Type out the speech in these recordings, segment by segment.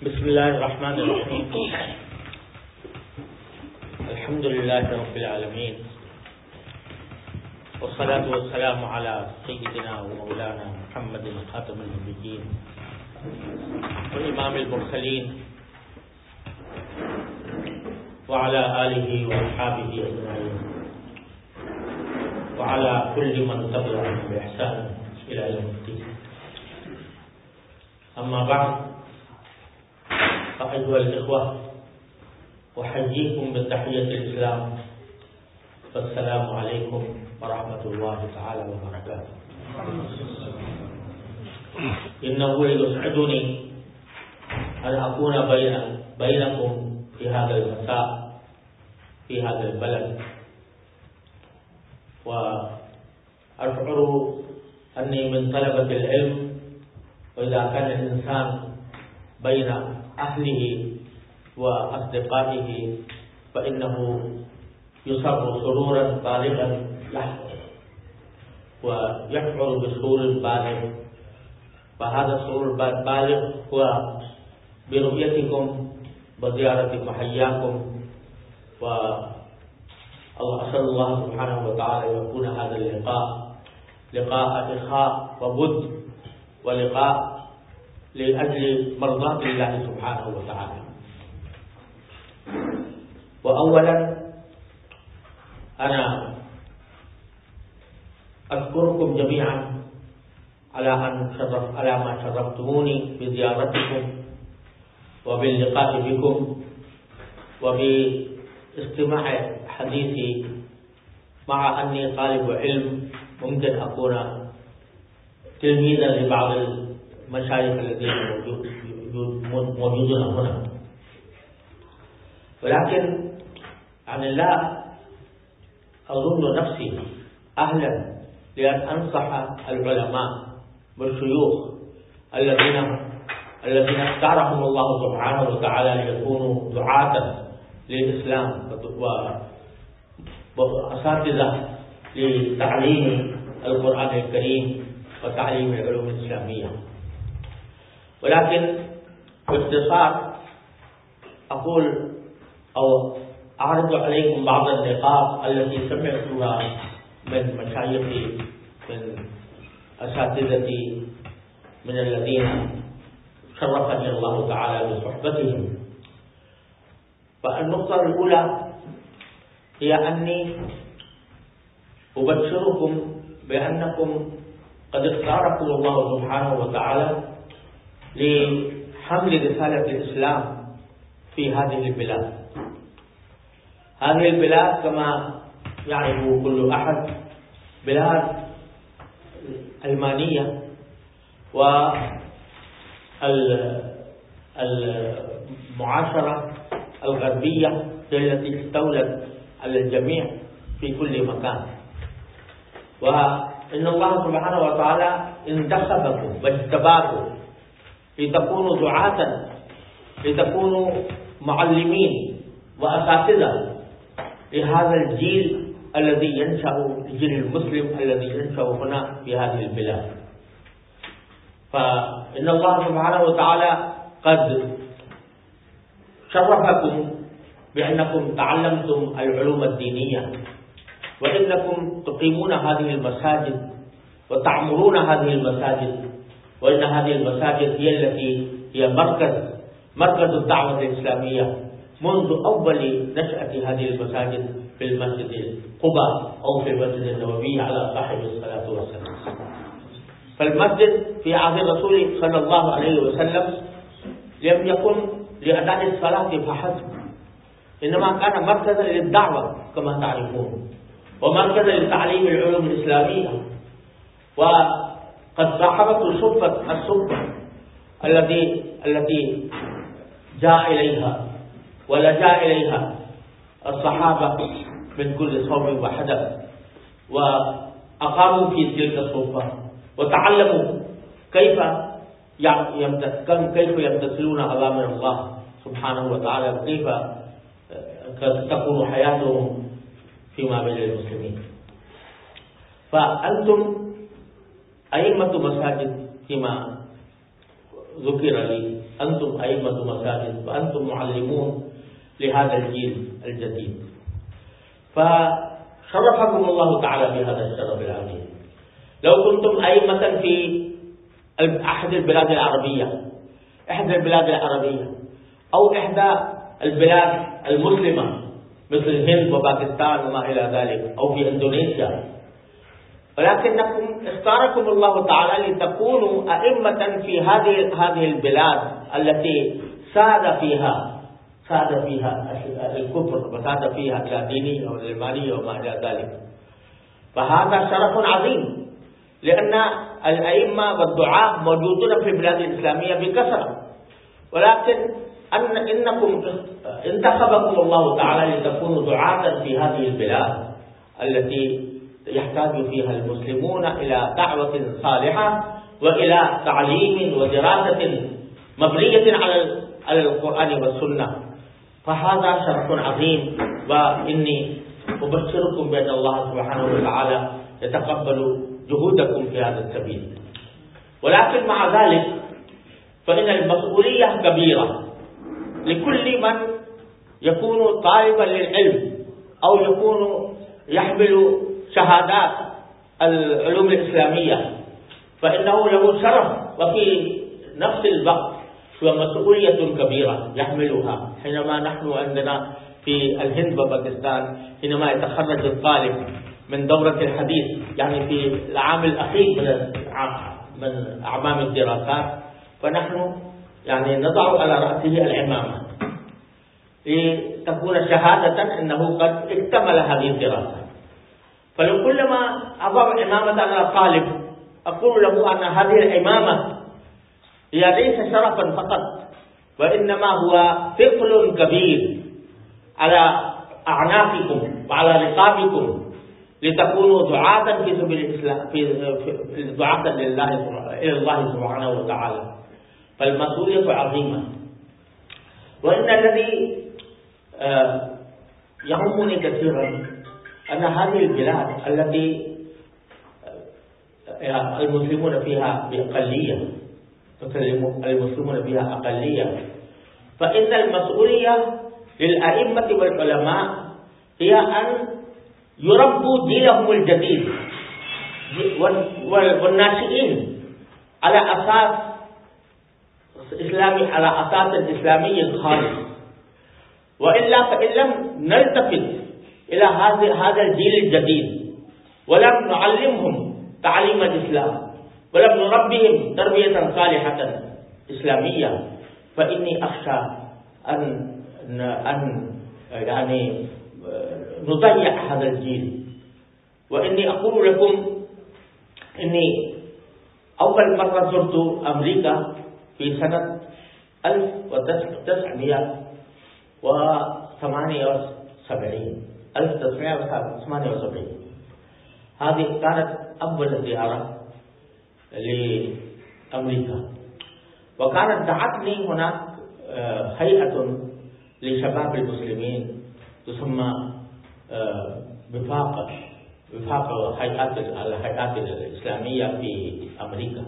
بسم الله الرحمن الرحيم. الحمد لله رب العالمين. والصلاة والسلام على سيدنا ومولانا محمد خاتم النبيين وإمام المرسلين وعلى آله وأصحابه أجمعين. وعلى كل من تبعهم بإحسان إلى يوم الدين. أما بعد فأيها الإخوة أحييكم بتحية الإسلام. فالسلام عليكم ورحمة الله تعالى وبركاته. إنه يسعدني أن أكون بين بينكم في هذا المساء في هذا البلد. وأشعر أني من طلبة العلم وإذا كان الإنسان بين أهله وأصدقائه فإنه يصر سرورا بالغا ويشعر بسرور بالغ. فهذا السرور البالغ هو برؤيتكم وزيارة محياكم و أسأل الله سبحانه وتعالى أن يكون هذا اللقاء لقاء إخاء وبد ولقاء لأجل مرضاة الله سبحانه وتعالى. وأولا أنا أشكركم جميعا على أن شرف على ما شرفتموني بزيارتكم وباللقاء بكم وباستماع حديثي مع أني طالب علم ممكن أكون تلميذا لبعض المشايخ الذين موجودون هنا. ولكن يعني لا أظن نفسي أهلا لأن أنصح العلماء والشيوخ الذين الذين اختارهم الله سبحانه وتعالى ليكونوا دعاة للإسلام وأساتذة لتعليم القرآن الكريم وتعليم العلوم الإسلامية. ولكن باختصار أقول أو أعرض عليكم بعض النقاط التي سمعتها من مشايخي من أساتذتي من الذين شرفني الله تعالى بصحبتهم. فالنقطة الأولى هي أني أبشركم بأنكم قد اختاركم الله سبحانه وتعالى لحمل رسالة الإسلام في هذه البلاد. هذه البلاد كما يعرف كل أحد بلاد علمانية و المعاشرة الغربية التي استولت على الجميع في كل مكان. وإن الله سبحانه وتعالى انتخبكم واجتباكم لتكونوا دعاة لتكونوا معلمين وأساتذة لهذا الجيل الذي ينشأ الجيل المسلم الذي ينشأ هنا في هذه البلاد. فإن الله سبحانه وتعالى قد شرفكم بأنكم تعلمتم العلوم الدينية وإنكم تقيمون هذه المساجد وتعمرون هذه المساجد. وإن هذه المساجد هي التي هي مركز مركز الدعوة الإسلامية منذ أول نشأة هذه المساجد في المسجد قباء أو في المسجد النبوي على صاحب الصلاة والسلام. فالمسجد في عهد الرسول صلى الله عليه وسلم لم يكن لأداء الصلاة فحسب. إنما كان مركزا للدعوة كما تعرفون ومركزا لتعليم العلوم الإسلامية. وقد صاحبته صفة الصفة التي التي جاء إليها ولجا إليها الصحابة من كل صوم وحدث وأقاموا في تلك الصفة وتعلموا كيف كيف يمتثلون أوامر الله سبحانه وتعالى وكيف تكون حياتهم فيما بين المسلمين. فأنتم أئمة مساجد فيما ذكر لي. أنتم أئمة مساجد وأنتم معلمون لهذا الجيل الجديد. فشرفكم الله تعالى بهذا الشرف العظيم. لو كنتم أئمة في أحد البلاد العربية إحدى البلاد العربية أو إحدى البلاد المسلمة مثل الهند وباكستان وما إلى ذلك أو في إندونيسيا ولكنكم اختاركم الله تعالى لتكونوا أئمة في هذه هذه البلاد التي ساد فيها ساد فيها الكفر وساد فيها الدينية والعلمانية وما إلى ذلك. فهذا شرف عظيم لأن الأئمة والدعاة موجودون في البلاد الإسلامية بكثرة. ولكن أن إنكم انتخبكم الله تعالى لتكونوا دعاة في هذه البلاد التي يحتاج فيها المسلمون إلى دعوة صالحة وإلى تعليم ودراسة مبنية على القرآن والسنة. فهذا شرف عظيم وإني أبشركم بأن الله سبحانه وتعالى يتقبل جهودكم في هذا السبيل. ولكن مع ذلك فإن المسؤولية كبيرة. لكل من يكون طالبا للعلم أو يكون يحمل شهادات العلوم الإسلامية فإنه له شرف وفي نفس الوقت هو مسؤولية كبيرة يحملها. حينما نحن عندنا في الهند وباكستان حينما يتخرج الطالب من دورة الحديث يعني في العام الأخير من من أعمام الدراسات فنحن يعني نضع على رأسه العمامة لتكون شهادة أنه قد اكتمل هذه الدراسة. فلو كلما أضع العمامة على الطالب أقول له أن هذه العمامة هي ليس شرفا فقط وإنما هو ثقل كبير على أعناقكم وعلى رقابكم لتكونوا دعاة في سبيل الإسلام في دعاة لله إلى الله سبحانه وتعالى فالمسؤولية عظيمة وإن الذي يهمني كثيرا أن هذه البلاد التي آه، المسلمون فيها بأقلية المسلمون فيها أقلية. فإن المسؤولية للأئمة والعلماء هي أن يربوا دينهم الجديد والناشئين على أساس إسلامي على أساس إسلامي خالص. وإلا فإن لم نلتفت إلى هذا الجيل الجديد. ولم نعلمهم تعليم الإسلام. ولم نربهم تربية صالحة إسلامية. فإني أخشى أن أن يعني نضيع هذا الجيل. وإني أقول لكم إني أول مرة زرت أمريكا في سنة 1978 1978 هذه كانت أول زيارة لأمريكا. وكانت دعتني هناك آه، هيئة لشباب المسلمين تسمى وفاق وفاق هيئات الهيئات الإسلامية في أمريكا.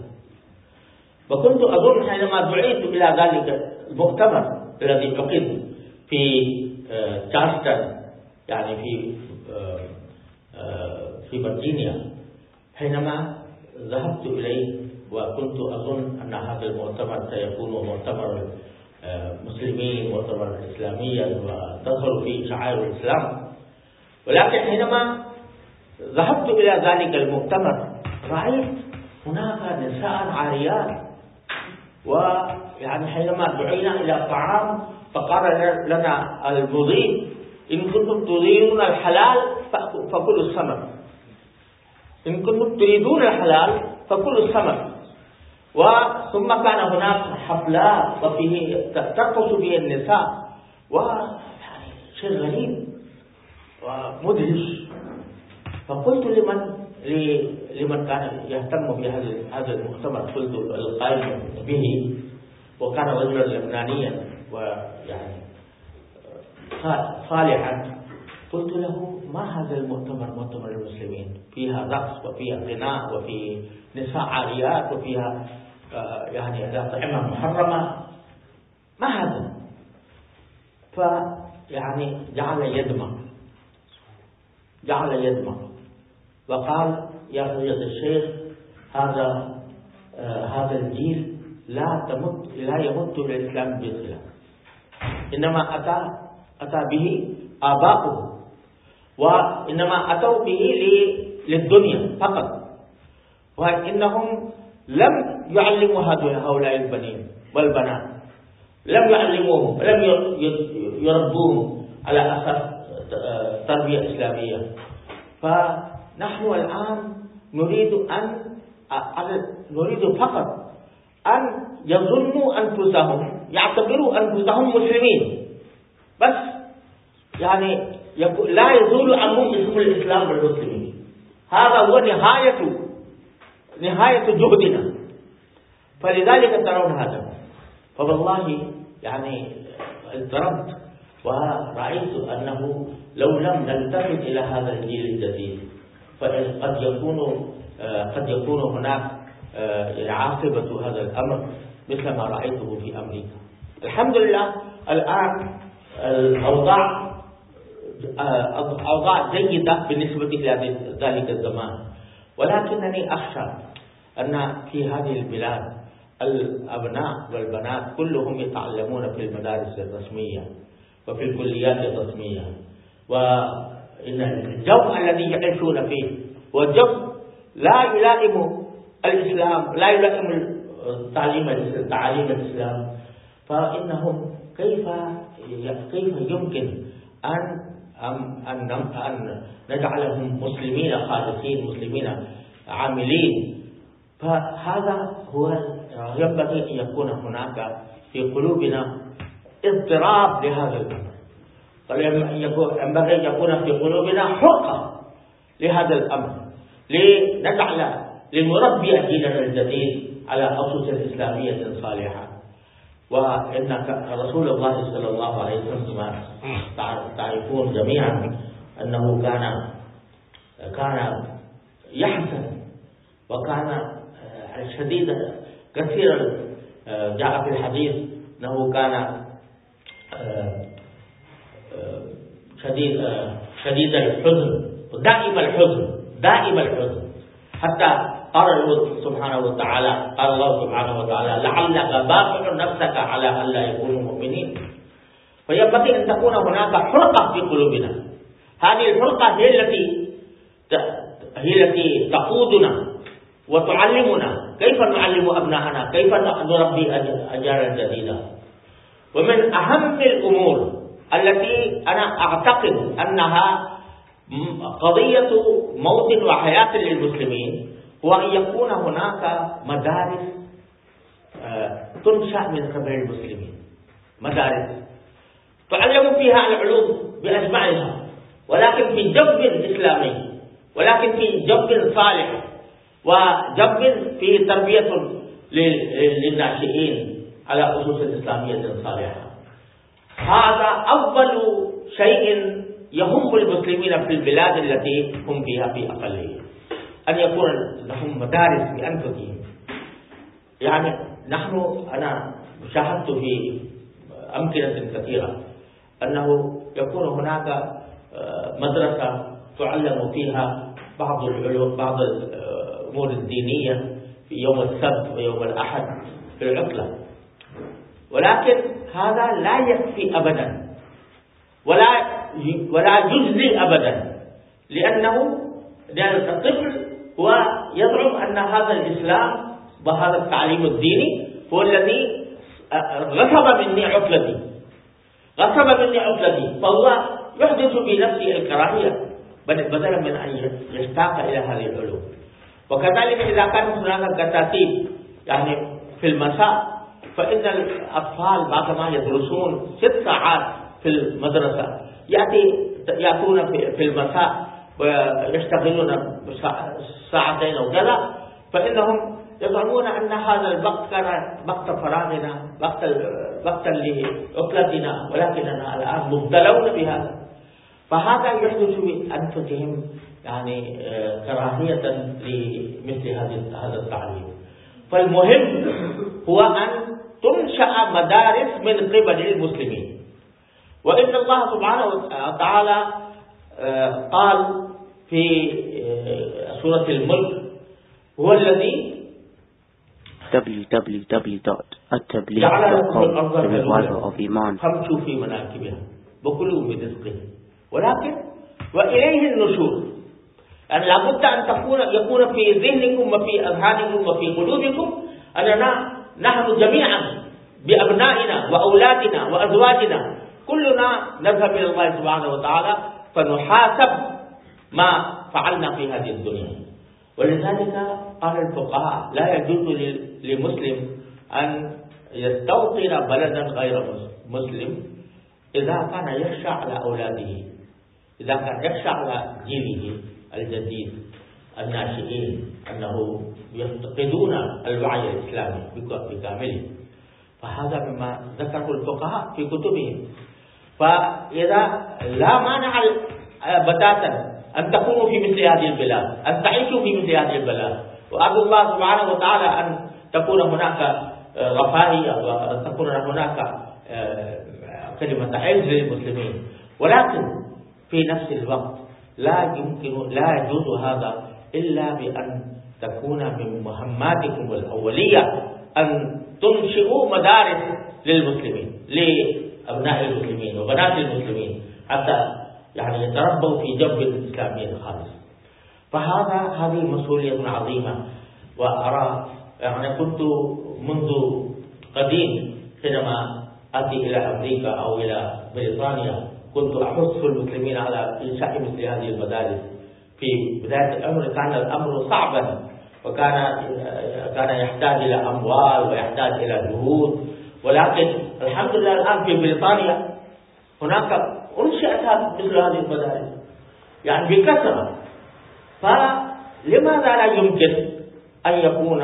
وكنت أظن حينما دعيت إلى ذلك المؤتمر الذي عقد في تشارلستون يعني في في فيرجينيا حينما ذهبت إليه وكنت أظن أن هذا المؤتمر سيكون مؤتمر مسلمين مؤتمر إسلاميا وتظهر فيه شعائر الإسلام. ولكن حينما ذهبت إلى ذلك المؤتمر رأيت هناك نساء عاريات. ويعني حينما دعينا إلى الطعام فقال لنا المضيف إن كنتم تريدون الحلال فكلوا السمك. إن كنتم تريدون الحلال فكلوا السمك. وثم كان هناك حفلات وفيه ترقص فيه النساء. و شيء غريب ومدهش فقلت لمن لمن كان يهتم بهذا هذا المؤتمر. قلت القائم به. وكان رجلا لبنانيا. ويعني صالحا قلت له ما هذا المؤتمر؟ مؤتمر المسلمين. فيها رقص وفيها غناء وفي نساء عاريات وفيها آه، يعني الأطعمة محرمة. ما هذا؟ فيعني جعل يدمع جعل يدمع وقال يا فضيلة الشيخ هذا آه هذا الجيل لا تمت لا يمت إلى الإسلام بصلة إنما أتى أتى به آباؤه. وإنما أتوا به للدنيا فقط. وإنهم لم يعلموا هؤلاء البنين والبنات. لم يعلموهم لم يربوهم على أساس تربية إسلامية. فنحن الآن نريد أن نريد فقط أن يظنوا أنفسهم يعتبروا أنفسهم مسلمين. بس يعني لا يزول عنهم اسم الإسلام والمسلمين. هذا هو نهاية نهاية جهدنا فلذلك ترون هذا. فوالله يعني اضطربت ورأيت أنه لو لم نلتفت إلى هذا الجيل الجديد فقد يكون قد يكون هناك عاقبة هذا الأمر مثل ما رأيته في أمريكا. الحمد لله الآن الأوضاع أوضاع جيدة بالنسبة إلى ذلك الزمان. ولكنني أخشى أن في هذه البلاد الأبناء والبنات كلهم يتعلمون في المدارس الرسمية وفي الكليات الرسمية. وإن الجو الذي يعيشون فيه هو جو لا يلائم الإسلام لا يلائم تعليم تعاليم الإسلام. فإنهم كيف كيف يمكن أن أن أن نجعلهم مسلمين خالصين مسلمين عاملين. فهذا هو ينبغي أن يكون هناك في قلوبنا اضطراب لهذا الأمر. ينبغي أن يكون في قلوبنا حرقة لهذا الأمر. لنجعل لنربي ديننا الجديد على أسس إسلامية صالحة. وإن رسول الله صلى الله عليه وسلم تعرفون جميعا أنه كان كان يحزن وكان شديد كثيرا جاء في الحديث أنه كان شديد شديد الحزن دائم الحزن دائم الحزن حتى قال الله سبحانه وتعالى قال الله سبحانه وتعالى لعلك باقع نفسك على أن لا يكونوا مؤمنين. فينبغي أن تكون هناك حرقة في قلوبنا. هذه الحرقة هي التي هي التي تقودنا وتعلمنا كيف نعلم أبنائنا كيف نربي أجيالا جديدة. ومن أهم الأمور التي أنا أعتقد أنها قضية موت وحياة للمسلمين هو أن يكون هناك مدارس تنشأ من قبل المسلمين مدارس تعلم فيها العلوم بأجمعها ولكن في جو إسلامي ولكن في جو صالح وجب في تربية للناشئين على أسس إسلامية صالحة هذا أول شيء يهم المسلمين في البلاد التي هم فيها في أقلية أن يكون لهم مدارس بأنفسهم يعني نحن أنا شاهدت في أمكنة كثيرة أنه يكون هناك مدرسة تعلم فيها بعض العلوم بعض الأمور الدينية في يوم السبت ويوم الأحد في العطلة. ولكن هذا لا يكفي أبدا. ولا ولا يجزي أبدا. لأنه لأن الطفل هو يزعم أن هذا الإسلام وهذا التعليم الديني هو الذي غصب مني عطلتي. غصب مني عطلتي. فهو يحدث في نفسه الكراهية. بدلا من أن يشتاق إلى هذه العلوم. وكذلك إذا كان هناك كتاتيب يعني في المساء فإن الأطفال بعدما يدرسون ست ساعات في المدرسة يأتي يأتون في المساء ويشتغلون ساعتين أو كذا فإنهم يظنون أن هذا الوقت كان وقت فراغنا وقت وقتا لعطلتنا ولكننا الآن مبتلون بهذا فهذا يحدث بأنفسهم يعني كراهية لمثل هذا التعليم. فالمهم هو أن تنشأ مدارس من قبل المسلمين. وإن الله سبحانه وتعالى آه، قال في آه، سورة الملك هو الذي www.attableek.com فامشوا في مناكبها وكلوا من رزقه. ولكن وإليه النشور يعني لابد أن تكون يكون في ذهنكم وفي أذهانكم وفي قلوبكم أننا نحن جميعا بأبنائنا وأولادنا وأزواجنا كلنا نذهب إلى الله سبحانه وتعالى فنحاسب ما فعلنا في هذه الدنيا. ولذلك قال الفقهاء لا يجوز لمسلم أن يستوطن بلدا غير مسلم إذا كان يخشى على أولاده إذا كان يخشى على جيله الجديد الناشئين أنه يفتقدون الوعي الإسلامي بكامله. فهذا مما ذكره الفقهاء في كتبهم. فإذا لا مانع بتاتا أن تكونوا في مثل هذه البلاد أن تعيشوا في مثل هذه البلاد. وأرجو الله سبحانه وتعالى أن تكون هناك رفاهية وأن تكون هناك كلمة عز للمسلمين. ولكن في نفس الوقت لا يمكن لا يجوز هذا إلا بأن تكون من مهماتكم الأولية أن تنشئوا مدارس للمسلمين لأبناء المسلمين وبنات المسلمين. حتى يعني يتربوا في جو إسلامي خالص فهذا هذه مسؤولية عظيمة. وأرى يعني كنت منذ قديم حينما أتي إلى أمريكا أو إلى بريطانيا كنت أحث المسلمين على إنشاء مثل هذه المدارس. في بداية الأمر كان الأمر صعبا وكان كان يحتاج إلى أموال ويحتاج إلى جهود. ولكن الحمد لله الآن في بريطانيا هناك أنشئت مثل هذه المدارس يعني بكثرة فلماذا لا يمكن أن يكون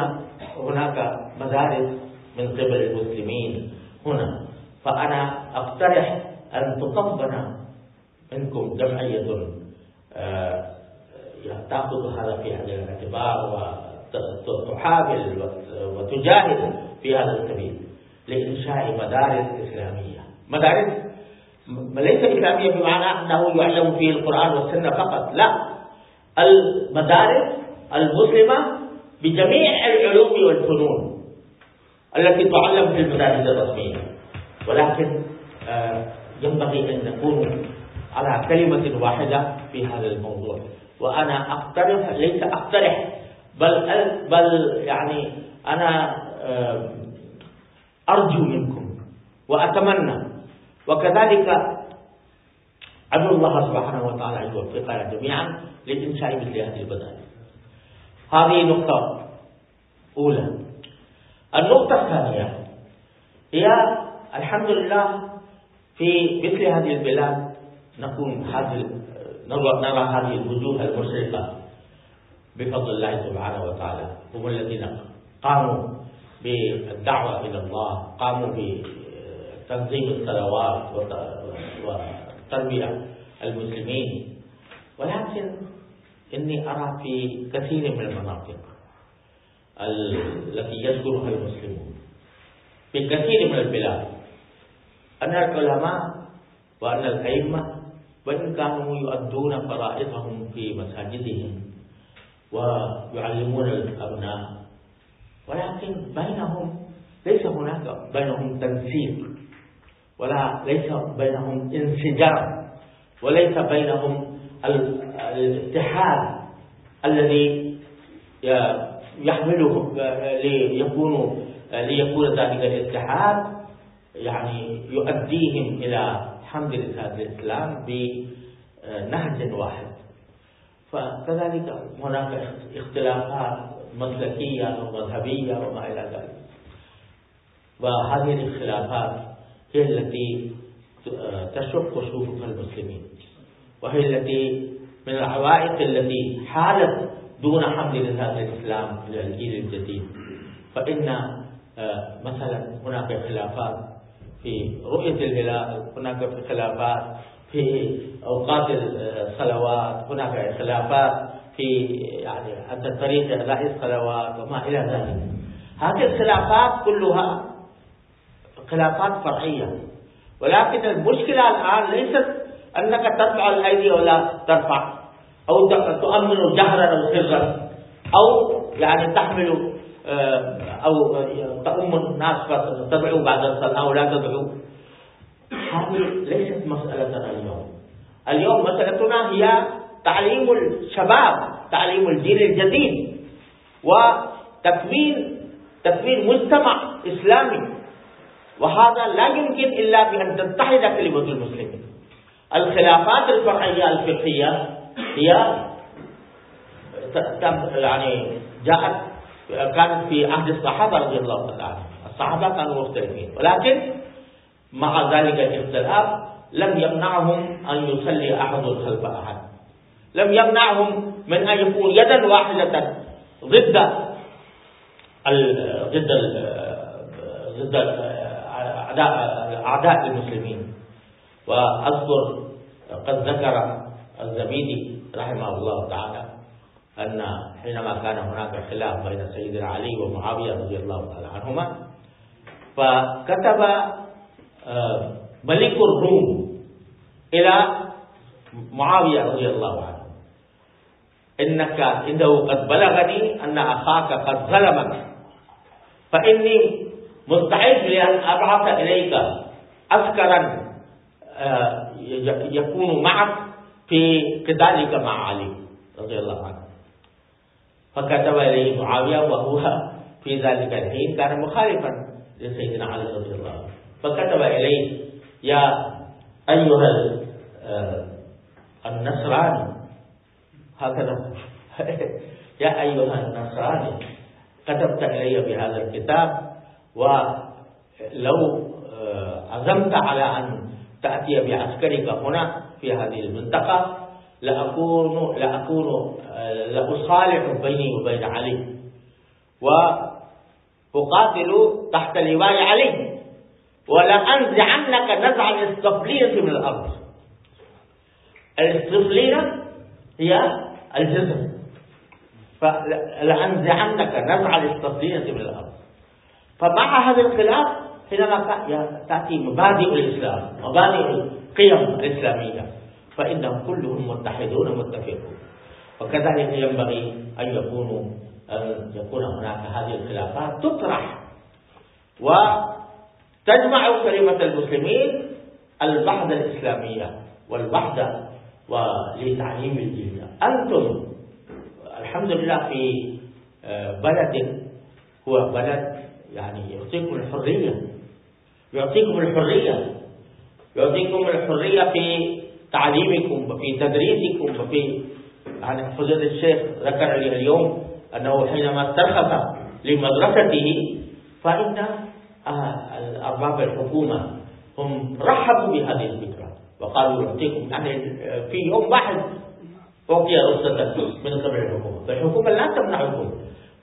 هناك مدارس من قبل المسلمين هنا فأنا أقترح أن تقبل منكم جمعية تأخذ هذا في عين الاعتبار وتحاول وتجاهد في هذا السبيل لإنشاء مدارس إسلامية مدارس ليس إسلامية بمعنى أنه يعلم فيه القرآن والسنة فقط. لا. المدارس المسلمة بجميع العلوم والفنون التي تعلم في المدارس الرسمية. ولكن آه، ينبغي أن نكون على كلمة واحدة في هذا الموضوع. وأنا أقترح ليس أقترح بل بل يعني أنا آه، أرجو منكم وأتمنى وكذلك أدعو الله سبحانه وتعالى أن يوفقنا جميعا لإنشاء مثل هذه البدائل هذه نقطة أولى. النقطة الثانية هي الحمد لله في مثل هذه البلاد نكون هذه نرى هذه الوجوه المشرقة بفضل الله سبحانه وتعالى. هم الذين قاموا بالدعوة إلى الله قاموا بتنظيم الصلوات وتربية المسلمين. ولكن إني أرى في كثير من المناطق التي يذكرها المسلمون. في كثير من البلاد. أن العلماء وأن الأئمة وإن كانوا يؤدون فرائضهم في مساجدهم ويعلمون الأبناء. ولكن بينهم ليس هناك بينهم تنسيق. ولا ليس بينهم انسجام وليس بينهم الاتحاد الذي يحملهم ليكونوا ليكون ذلك الاتحاد يعني يؤديهم إلى حمل الإسلام بنهج واحد. فكذلك هناك اختلافات مسلكية ومذهبية وما إلى ذلك. وهذه الخلافات هي التي تشق صفوف المسلمين. وهي التي من العوائق التي حالت دون حمل هذا الإسلام إلى الجيل الجديد. فإن آه، مثلا هناك خلافات في رؤية الهلال هناك خلافات في أوقات الصلوات هناك خلافات في يعني حتى طريقة أداء الصلوات وما إلى ذلك. هذه الخلافات كلها خلافات فرعية. ولكن المشكلة الآن ليست أنك ترفع الأيدي ولا ترفع أو تؤمن جهرا أو سرا أو يعني تحمل آه، أو تؤم الناس فتدعو بعد الصلاة أو لا تدعو. هذه ليست مسألتنا اليوم. اليوم مسألتنا هي تعليم الشباب تعليم الجيل الجديد وتكوين تكوين مجتمع إسلامي. وهذا لا يمكن إلا بأن تتحد كلمة المسلمين الخلافات الفرعية الفقهية هي يعني جاءت كانت في عهد الصحابة رضي الله تعالى عنهم. الصحابة كانوا مختلفين. ولكن مع ذلك الاختلاف لم يمنعهم أن يصلي أحد خلف أحد. لم يمنعهم من أن يكون يدا واحدة ضد ضد ضد أعداء أعداء المسلمين. وأذكر قد ذكر الزبيدي رحمه الله تعالى أن حينما كان هناك خلاف بين سيدنا علي ومعاوية رضي الله تعالى عنهما فكتب آه، ملك الروم إلى معاوية رضي الله عنه. إنك إنه قد بلغني أن أخاك قد ظلمك فإني مستعد لأن أبعث إليك عسكرا آه، يكون معك في قتالك مع علي رضي الله عنه. فكتب إليه معاوية وهو في ذلك الحين كان مخالفا لسيدنا علي رضي الله عنه. فكتب إليه يا أيها آه، النصراني. هكذا. يا أيها النصراني كتبت إلي بهذا الكتاب ولو آه، عزمت على أن تأتي بعسكرك هنا في هذه المنطقة لأكون لأكون آه، لأصالح بيني وبين علي. وأقاتل تحت لواء علي. ولأنزعنك نزع الاستفلية من الأرض. الاستفلية هي الجسم. فلأنزعنك نزع الاستفلية من الأرض. فمع هذا الخلاف حينما تأتي مبادئ الإسلام مبادئ القيم الإسلامية. فإنهم كلهم متحدون متفقون وكذلك ينبغي أن يكونوا أن يكون هناك هذه الخلافات تطرح. وتجمع كلمة المسلمين الوحدة الإسلامية والوحدة ولتعليم الدين. أنتم الحمد لله في آه، بلد هو بلد يعني يعطيكم الحرية. يعطيكم الحرية. يعطيكم الحرية في تعليمكم وفي تدريسكم وفي يعني فضيلة الشيخ ذكر لي اليوم أنه حينما استرخص لمدرسته فإن أرباب الحكومة هم رحبوا بهذه الفكرة وقالوا يعطيكم يعني في يوم واحد أعطي رخصة من قبل الحكومة. فالحكومة لا تمنعكم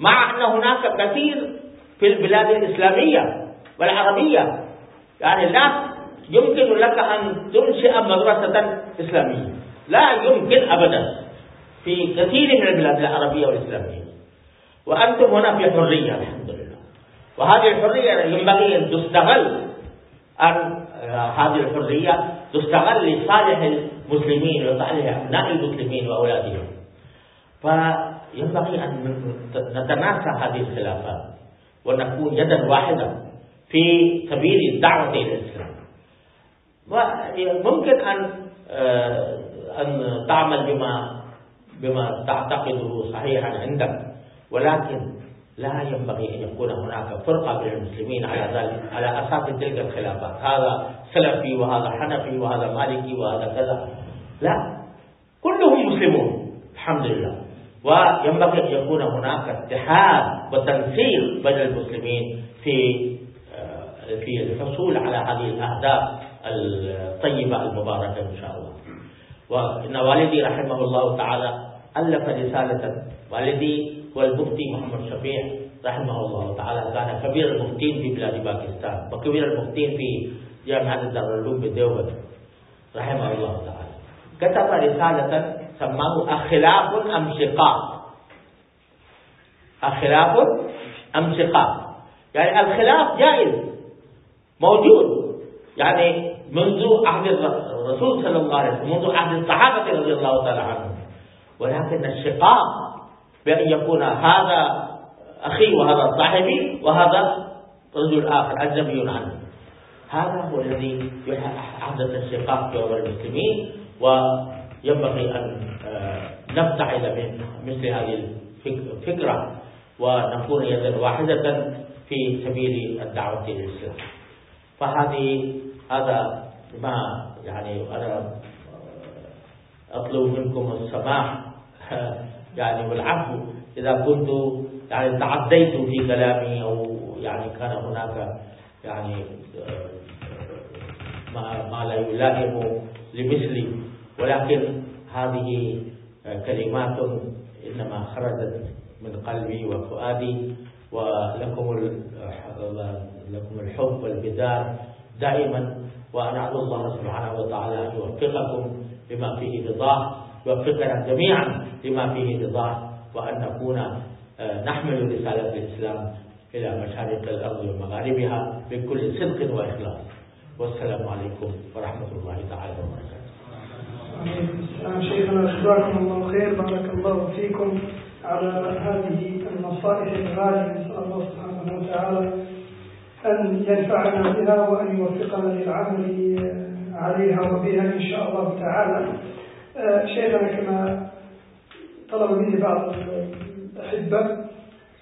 مع أن هناك كثير في البلاد الإسلامية والعربية. يعني لا يمكن لك أن تنشئ مدرسة إسلامية. لا يمكن أبدا في كثير من البلاد العربية والإسلامية. وأنتم هنا في حرية الحمد لله. وهذه الحرية ينبغي أن تستغل أن هذه الحرية تستغل لصالح المسلمين وصالح أبناء المسلمين وأولادهم. فينبغي أن نتناسى هذه الخلافات. ونكون يدا واحدة في سبيل الدعوة إلى الإسلام. وممكن أن آه، أن تعمل بما بما تعتقده صحيحا عندك ولكن لا ينبغي أن يكون هناك فرقة بين المسلمين على ذلك على أساس تلك الخلافات. هذا سلفي وهذا حنفي وهذا مالكي وهذا كذا. لا كلهم مسلمون الحمد لله. وينبغي أن يكون هناك اتحاد وتنسيق بين المسلمين في آه، في الحصول على هذه الأهداف الطيبة المباركة إن شاء الله. وإن والدي رحمه الله تعالى ألف رسالة. والدي هو المفتي محمد شفيع رحمه الله تعالى. كان كبير المفتين في بلاد باكستان وكبير المفتين في جامعة دار العلوم بديوبند رحمه الله تعالى. كتب رسالة سماه أخلاف أم شقاق أخلاف أم شقاق يعني الخلاف جائز. موجود. يعني منذ عهد الرسول صلى الله عليه وسلم منذ عهد الصحابة رضي الله تعالى عنهم. ولكن الشقاق بأن يكون هذا أخي وهذا صاحبي وهذا رجل آخر أجنبي عنه. هذا هو الذي أحدث الشقاق في المسلمين وينبغي أن آه، نبتعد من مثل هذه الفكرة ونكون يدا واحدة في سبيل الدعوة إلى الإسلام فهذه هذا ما يعني أنا أطلب منكم السماح يعني والعفو. إذا كنت يعني تعديت في كلامي أو يعني كان هناك يعني ما ما لا يلائم لمثلي ولكن هذه كلمات إنما خرجت من قلبي وفؤادي ولكم لكم الحب والبدار دائما وأنا أدعو الله سبحانه وتعالى أن يوفقكم لما فيه رضاه يوفقنا جميعا لما فيه رضاه وأن نكون آه، نحمل رسالة الإسلام إلى مشارق الأرض ومغاربها بكل صدق وإخلاص. والسلام عليكم ورحمة الله تعالى وبركاته. شيخنا جزاكم الله خير بارك الله فيكم على هذه النصائح الغالية. نسأل الله سبحانه وتعالى أن ينفعنا بها وأن يوفقنا للعمل عليها وبها إن شاء الله تعالى. آه، شيخنا كما طلب مني بعض الأحبة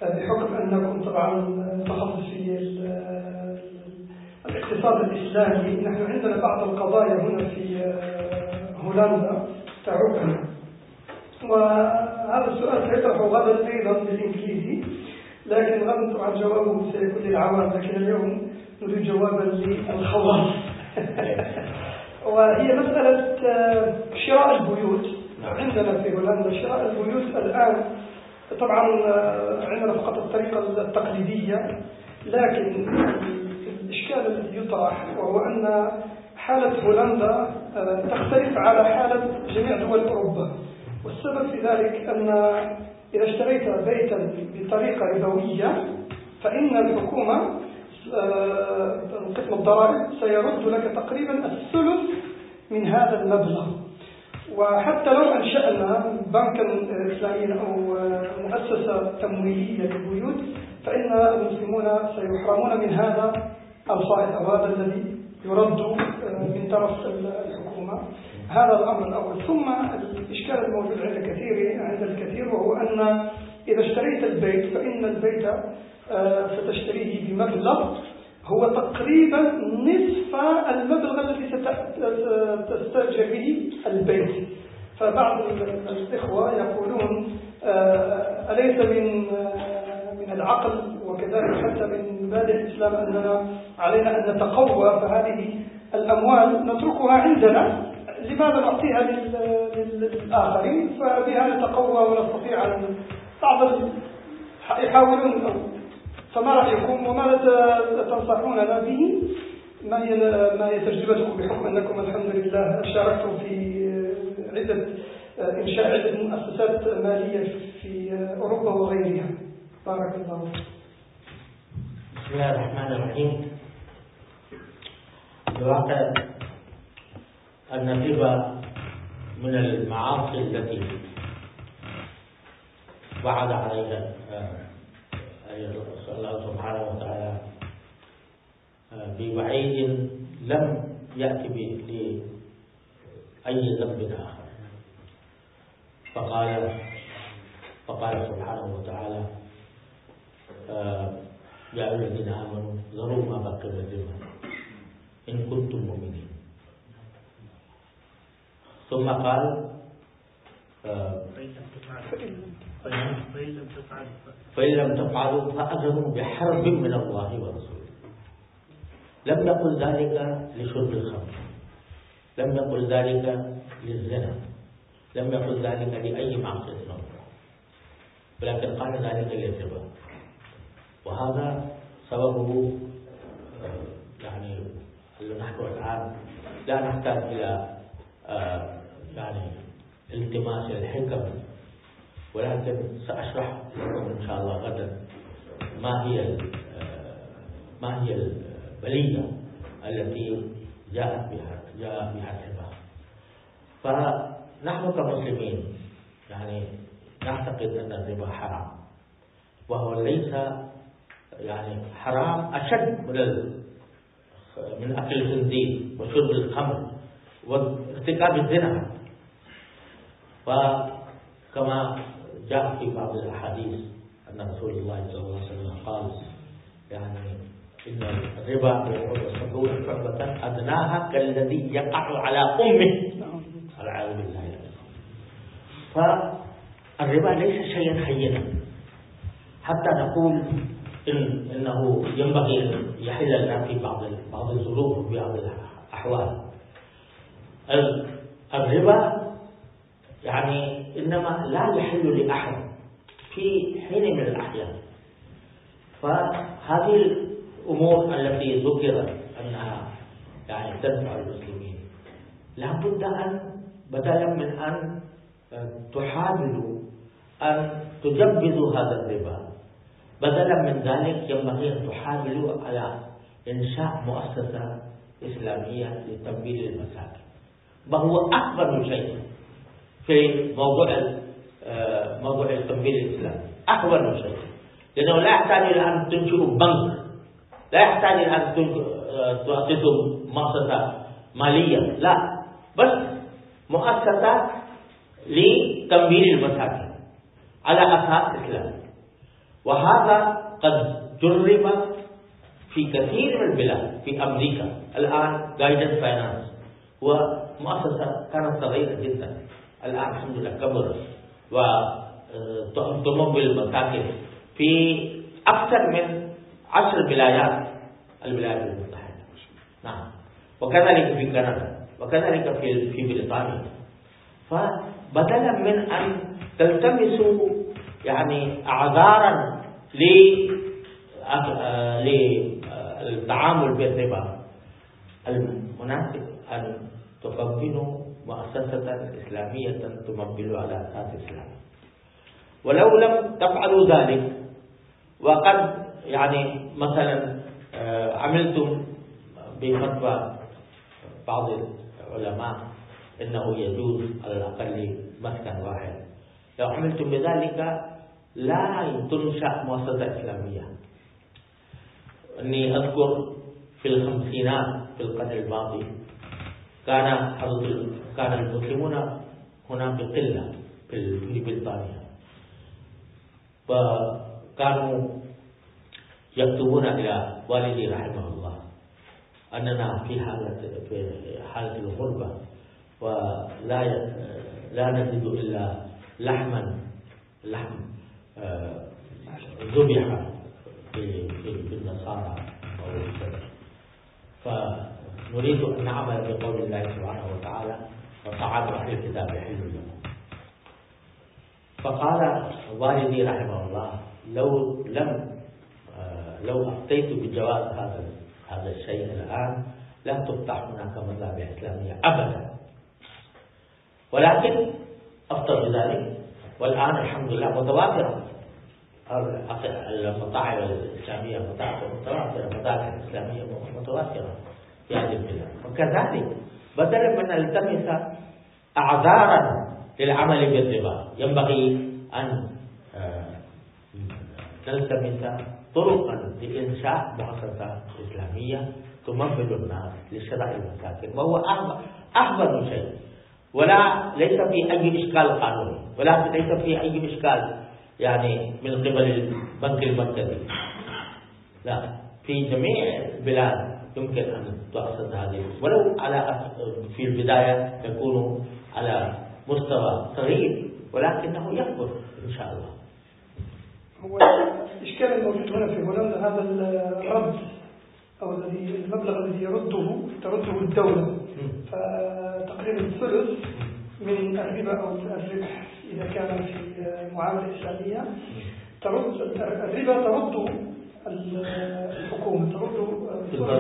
آه، بحكم أنكم طبعا متخصص في الاقتصاد الإسلامي نحن عندنا بعض القضايا هنا في هولندا تعوقنا وهذا السؤال سيطرح غدا أيضا بالإنجليزي لكن غدا طبعا جوابه سيكون للعوام لكن اليوم نريد جوابا للخواص وهي مسألة آه، شراء البيوت. نعم. عندنا في هولندا شراء البيوت الآن طبعا آه، عندنا فقط الطريقة التقليدية لكن الإشكال الذي يطرح وهو أن حالة هولندا تختلف على حالة جميع دول أوروبا. والسبب في ذلك أن إذا اشتريت بيتا بطريقة ربوية فإن الحكومة آه، قسم الضرائب سيرد لك تقريبا الثلث من هذا المبلغ. وحتى لو أنشأنا بنكا إسلاميا أو مؤسسة تمويلية للبيوت فإن المسلمون سيحرمون من هذا الفائض أو هذا الذي يرد آه، من طرف هذا الأمر الأول. ثم الإشكال الموجود عند الكثير عند الكثير وهو أن إذا اشتريت البيت فإن البيت آه، ستشتريه بمبلغ هو تقريبا نصف المبلغ الذي ستستأجر به البيت. فبعض الإخوة يقولون آه، أليس من آه، من العقل وكذلك حتى من مبادئ الإسلام أننا علينا أن نتقوى؟ فهذه الأموال نتركها عندنا. لماذا نعطيها للآخرين؟ فبها نتقوى ونستطيع أن بعض يحاولون فما رأيكم وماذا تنصحوننا به؟ ما هي ما هي تجربتكم بحكم أنكم الحمد لله شاركتم في عدة إنشاء عدة مؤسسات مالية في أوروبا وغيرها. بارك الله بسم الله الرحمن الرحيم. الواقع أن الربا من المعاصي التي وعد عليها الله سبحانه وتعالى بوعيد لم يأتي لأي ذنب آخر. فقال فقال سبحانه وتعالى يا أيها الذين آمنوا ذروا ما بقي من إن كنتم مؤمنين. ثم قال فإن لم تفعلوا فأذنوا بحرب من الله ورسوله. لم يقل ذلك لشرب الخمر. لم يقل ذلك للزنا. لم يقل ذلك لأي معصية أخرى ولكن قال ذلك للربا. وهذا سببه يعني نحن الآن لا نحتاج إلى يعني التماس الحكم. ولكن سأشرح لكم إن شاء الله غدا ما هي ما هي البلية التي جاءت بها جاء بها الربا فنحن كمسلمين يعني نعتقد أن الربا حرام. وهو ليس يعني حرام أشد من من أكل الخنزير وشرب الخمر وارتكاب الزنا. وكما جاء في بعض الأحاديث أن رسول الله صلى الله عليه وسلم قال يعني إن الربا سبعون شعبة أدناها كالذي يقع على أمه. العياذ بالله. فالربا ليس شيئا هينا حتى نقول إن إنه ينبغي أن يحل لنا في بعض بعض الظروف وفي بعض الأحوال. الربا يعني إنما لا يحل لأحد في حين من الأحيان. فهذه الأمور التي ذكرت أنها يعني تنفع المسلمين. لابد أن بدلا من أن تحاولوا أن تجبزوا هذا الربا. بدلا من ذلك ينبغي أن تحاولوا على إنشاء مؤسسة إسلامية لتمويل المساكن وهو أكبر شيء. في موضوع آه، موضوع التمويل الإسلامي. أكبر شيء. لأنه لا يحتاج إلى أن تنشئوا بنك. لا يحتاج إلى أن تؤسسوا مؤسسة مالية. لا. بس مؤسسة لتمويل المساكن على أساس إسلامي. وهذا قد جرب في كثير من البلاد في أمريكا. الآن Guidance Finance هو مؤسسة كانت صغيرة جدا. الآن الحمد لله كبرت وتمول المساكن في أكثر من عشر ولايات الولايات المتحدة. نعم. وكذلك في كندا وكذلك في في بريطانيا. فبدلا من أن تلتمسوا يعني أعذارا للتعامل بالربا المناسب أن تكونوا مؤسسة إسلامية تمول على أساس الإسلام. ولو لم تفعلوا ذلك وقد يعني مثلا آه، عملتم بفتوى بعض العلماء إنه يجوز على الأقل مسكن واحد. لو عملتم بذلك لا تنشأ مؤسسة إسلامية. إني أذكر في الخمسينات في القرن الماضي كان كان المسلمون هنا بقله في بريطانيا. وكانوا يكتبون إلى والدي رحمه الله أننا في حالة في حالة الغربة ولا لا نجد إلا لحما لحم آه، ذبح في النصارى أو فنريد أن نعمل بقول الله سبحانه وتعالى وطعام أهل الكتاب حل لكم فقال والدي رحمه الله لو لم لو أفتيت بجواز هذا هذا الشيء الآن لن تفتح هناك مذاهب إسلامية أبدا. ولكن أفطر بذلك والآن الحمد لله متواترة. المطاعم الإسلامية متواترة المذاهب الإسلامية متواترة. هذه البلاد وكذلك بدلا من نلتمس أعذارا للعمل بالربا ينبغي أن آه، نلتمس طرقا لإنشاء مؤسسة إسلامية تمول الناس لشراء المساكن وهو أحمد شيء. ولا ليس في أي إشكال قانوني ولا ليس في أي إشكال يعني من قبل البنك المركزي. لا في جميع البلاد يمكن أن تؤسس هذه. ولو على في البداية تكون على مستوى صغير ولكنه يكبر إن شاء الله. هو الإشكال الموجود هنا في هولندا هذا الرد أو الذي المبلغ الذي يرده ترده الدولة. فتقريبا الثلث من الربا أو الربح إذا كان في معاملة إسلامية. ترد الربا ترد الحكومة ترد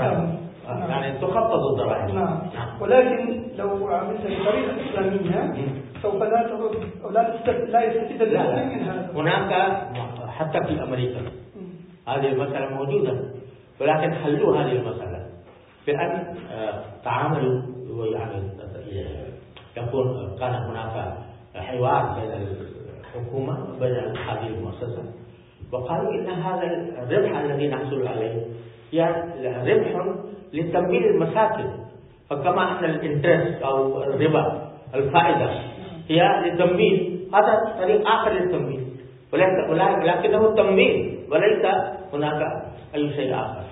آه، يعني تخفض الضرائب. نعم. ولكن لو عملت بطريقة إسلامية سوف لا ترد أو لا لا يستفيد لا من هذا. هناك حتى في أمريكا. هذه المسألة موجودة ولكن حلوا هذه المسألة بأن تعاملوا يعني يكون كان هناك حوار بين الحكومة وبين هذه المؤسسة وقالوا إن هذا الربح الذي نحصل عليه يعني ربح لتمويل المساكن. فكما أن الإنترست أو الربا الفائدة هي لتمويل. هذا طريق آخر للتمويل. ولكنه تمويل وليس هناك أي شيء آخر.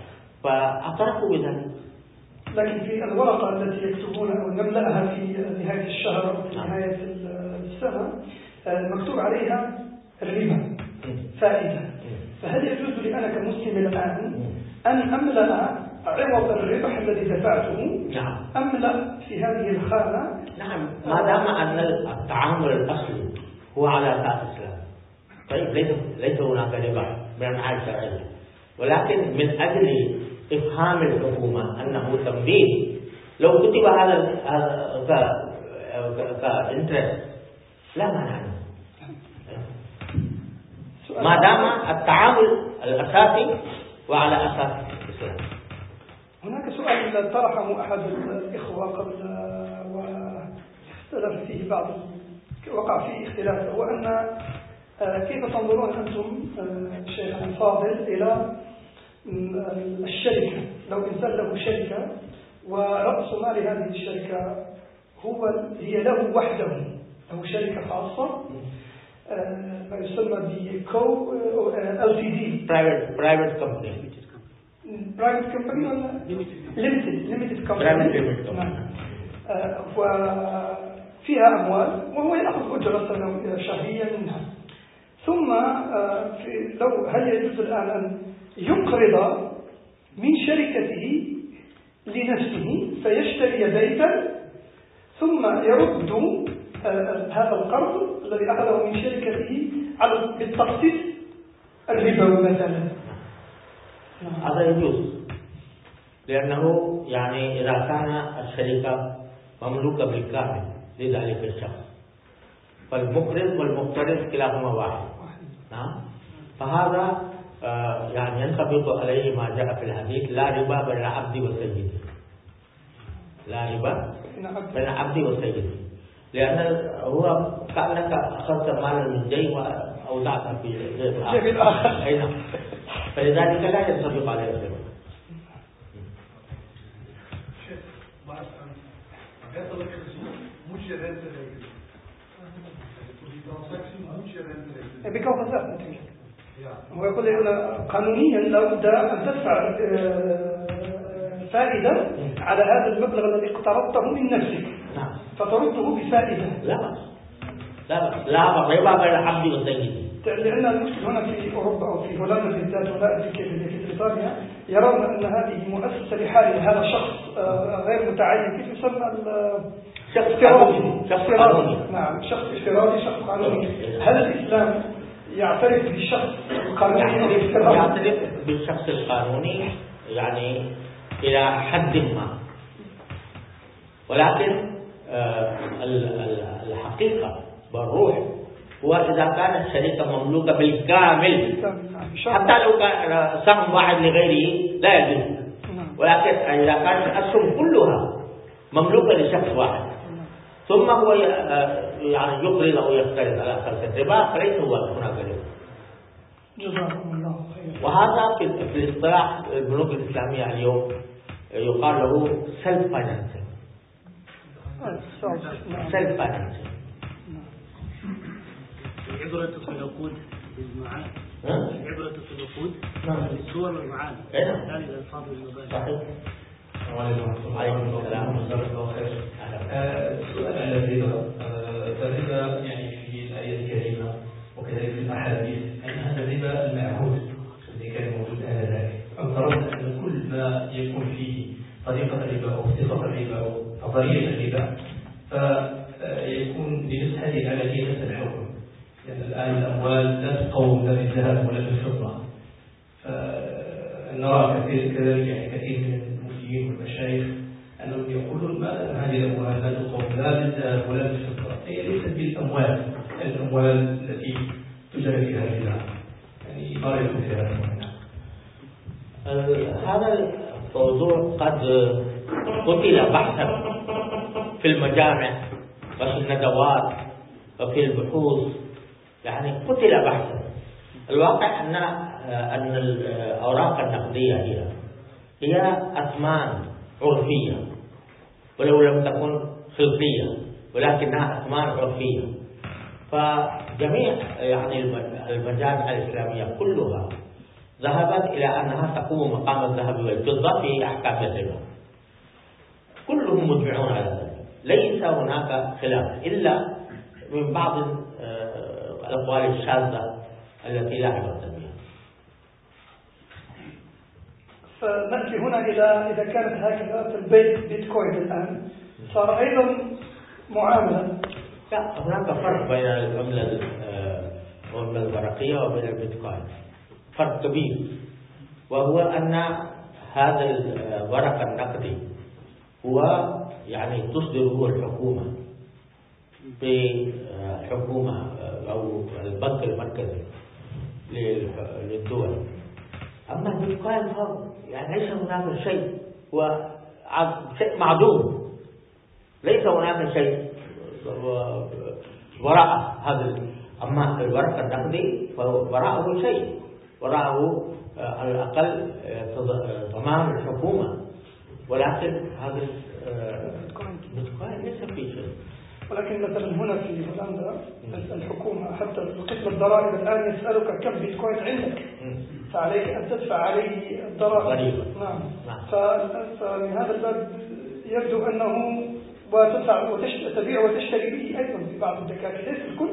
فاعترفوا بذلك لكن في الورقة التي يكتبونها ونملأها في نهاية الشهر أو في نعم. نهاية السنة آه، مكتوب عليها الربا. فائدة. فهل يجوز لي أنا كمسلم الآن أن أملأ عوض الربح الذي دفعته نعم. أملأ في هذه الخانة؟ نعم. ما دام أن التعامل الأصلي هو على أساس طيب ليس ليس هناك من الناحية الشرعية ولكن من أجل إفهام الحكومة أنه تنبيه لو كتب هذا هذا كإنترست لا مانع. ما دام التعامل الأساسي وعلى أساس الإسلام. هناك سؤال طرحه أحد الإخوة قبل واختلف فيه بعض وقع فيه اختلاف هو أن آه، كيف تنظرون أنتم آه، شيخنا الفاضل إلى الشركة؟ لو إنسان له شركة ورأس مال هذه الشركة هو هي له وحده له شركة خاصة ما يسمى ب Co Ltd private private company private company ولا؟ limited limited company وفيها أموال وهو يأخذ أجرة شهريا منها. ثم آه، في لو هل يجوز الآن أن يقرض من شركته لنفسه فيشتري بيتا ثم يرد آه، هذا القرض الذي أخذه من شركته على بالتقسيط الربوي مثلا. هذا يجوز. لأنه يعني إذا كان الشركة مملوكة بالكامل لذلك الشخص. فالمقرض والمقترض كلاهما واحد. نعم. فهذا آه، يعني ينطبق عليه ما جاء في الحديث لا ربا بين العبد وسيده لا ربا بين العبد وسيده لأن هو كأنك أخذت مالا من جيب وأودعته في جيب الآخر. أي نعم. فلذلك لا ينطبق عليه الربا بكون ذلك هو يقول هنا قانونيا لابد أن تدفع فائدة على هذا المبلغ الذي اقترضته من نفسك فترده بفائدة. لا بأس. لا بأس. لا بأس. يبقى بين العبد والسيد لأن المشكل هنا في أوروبا أو في هولندا بالذات ولا في بريطانيا يرون أن هذه مؤسسة لحالها هذا شخص آه، غير متعين كيف يسمى شخص افتراضي. شخص قانوني. نعم شخص افتراضي شخص قانوني. هل الإسلام يعترف بالشخص القانوني يعترف بالشخص القانوني يعني إلى حد ما. ولكن الحقيقة والروح هو إذا كانت الشركة مملوكة بالكامل حتى لو كان سهم واحد لغيره لا يجوز. نعم. ولكن إذا كانت الأسهم كلها مملوكة لشخص واحد. ثم هو يعني يقرض أو يقترض على أساس الربا فليس هو هناك ربا جزاكم الله خيرا. وهذا في الاصطلاح البنوك الإسلامية اليوم يقال له self financing self في العقود بالمعاني العبرة في العقود بالصور والمعاني هذه الألفاظ والمباني وعليكم السلام السؤال على الربا فالربا يعني في الآية الكريمة وكذلك في الأحاديث أن هذا الربا المعهود الذي كان موجود آنذاك أو ترون أن كل ما يكون فيه طريقة الربا أو صفة الربا أو نظرية الربا فيكون لنفس هذه العملية نفس الحكم. لأن الآن الأموال لا تقوم لا بالذهب ولا بالفضة. فنرى كثير كذلك يعني كثير من المفتيين والمشايخ أنهم يقولون ما هذه الأموال؟ لا تقوم لا بالذهب ولا بالفضة. هي ليست بالأموال الأموال التي تجري فيها الربا يعني ما رأيكم في هذا هذا موضوع قد قتل بحثا في المجامع وفي الندوات وفي البحوث. يعني قتل بحثا. الواقع أن أن الأوراق النقدية هي هي أثمان عرفية ولو لم تكن خلقية ولكنها أثمان عرفية. فجميع يعني المجامع الإسلامية كلها ذهبت إلى أنها تقوم مقام الذهب والفضة في أحكام الربا كلهم مجمعون على ذلك ليس هناك خلاف. إلا من بعض آه، الأقوال الشاذة التي لا عبرة بها. فنأتي هنا إلى إذا كانت هكذا في البيت بيتكوين الآن. صار أيضا معاملة لا هناك فرق بين العملة آه، العملة الورقية وبين البيتكوين. فرق كبير. وهو أن هذا الورق النقدي هو يعني تصدره الحكومة. بحكومة أو البنك المركزي للدول. أما البيتكوين يعني ليس هناك شيء هو شيء معدوم. ليس هناك شيء. وراء هذا أما الورق النقدي فوراءه شيء. وراءه آه، على الأقل آه، ضمان الحكومة. ولكن هذا البيتكوين آه، ليس في شيء. ولكن مثلا هنا في هولندا الحكومة حتى قسم الضرائب الآن يسألك كم بيتكوين عندك؟ فعليك أن تدفع عليه الضرائب. نعم, نعم. فمن هذا الباب يبدو أنه وتدفع وتبيع وتشتري به أيضا في بعض الدكاترة ليس الكل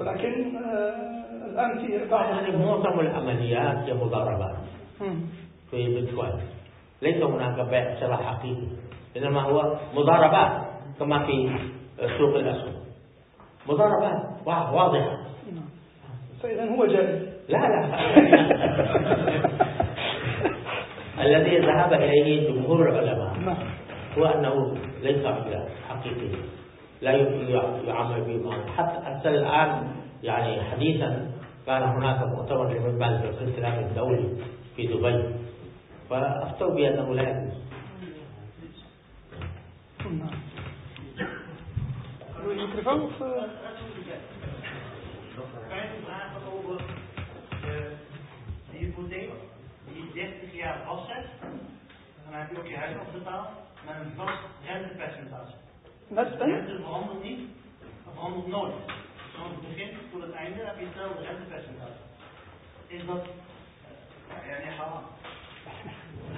ولكن الآن في بعض يعني معظم العمليات هي مضاربات في بيتكوين. ليس هناك بيع شراء حقيقي إنما هو مضاربات كما في سوق الأسهم. مضاربات واضحة فإذا هو جائز. لا لا. الذي ذهب إليه جمهور العلماء نعم. هو أنه ليس حقيقي لا يعمل به حتى الآن يعني حديثا كان هناك مؤتمر الفقه الإسلامي الدولي في دبي. فافتوا بانه لا يجوز الميكروفون de hypotheek die 30 jaar afzet, dan heb je ook je huis afbetaald met een vast rentepercentage. Met een? Rente verandert niet, dat verandert nooit. van het begin tot het einde heb je hetzelfde rentepercentage. Is dat ja, niet haram?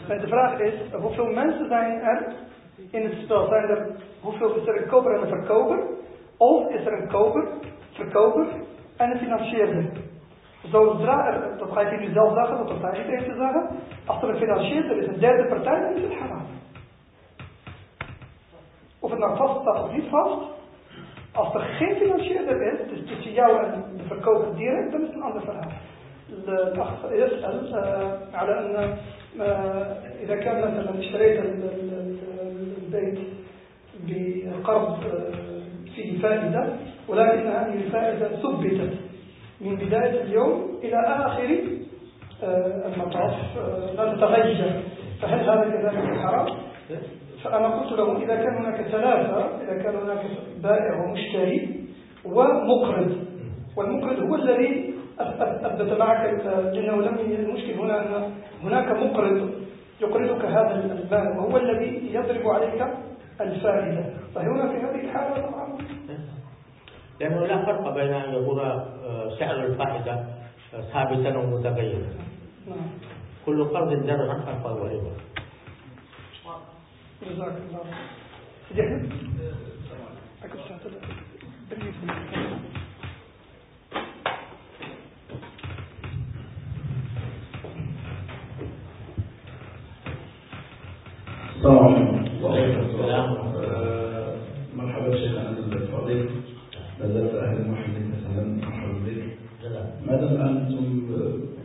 eh, de vraag is, hoeveel mensen zijn er in het spel? Zijn er, hoeveel is er een koper en een verkoper? Of is er een koper, verkoper en een financierder? Zodra er, dat ga ik jullie zelf zeggen, dat hoeft hij niet even te zeggen. Als er een financierder is, een derde partij, dan is het haram. Of het nou vast staat of niet vast. Als er geen financierder is, dus tussen jou en de verkoper direct, dan is het een ander verhaal. De, إذا كان مثلا اشتريت البيت بقرض فيه فائدة ولكن هذه الفائدة ثبتت من بداية اليوم إلى آخر المطاف لا تتغير فهل هذا كذلك حرام؟ فأنا قلت له إذا كان هناك ثلاثة إذا كان هناك بائع ومشتري ومقرض والمقرض هو الذي أثبت معك لأنه لم المشكل هنا أن هناك مقرض يقرضك هذا المال وهو الذي يضرب عليك الفائدة. فهنا في هذه الحالة؟ طبعا لأنه لا فرق بين أن يكون آه، سعر الفائدة آه، ثابتا ومتغيرا نعم. كل قرض جر نفعا فهو ربا. جزاك الله جهل أكل السلام عليكم السلام مرحبا شيخنا الفضيل لازلت أهلا ومرحبا وسهلا مرحبا بك ما دام أنتم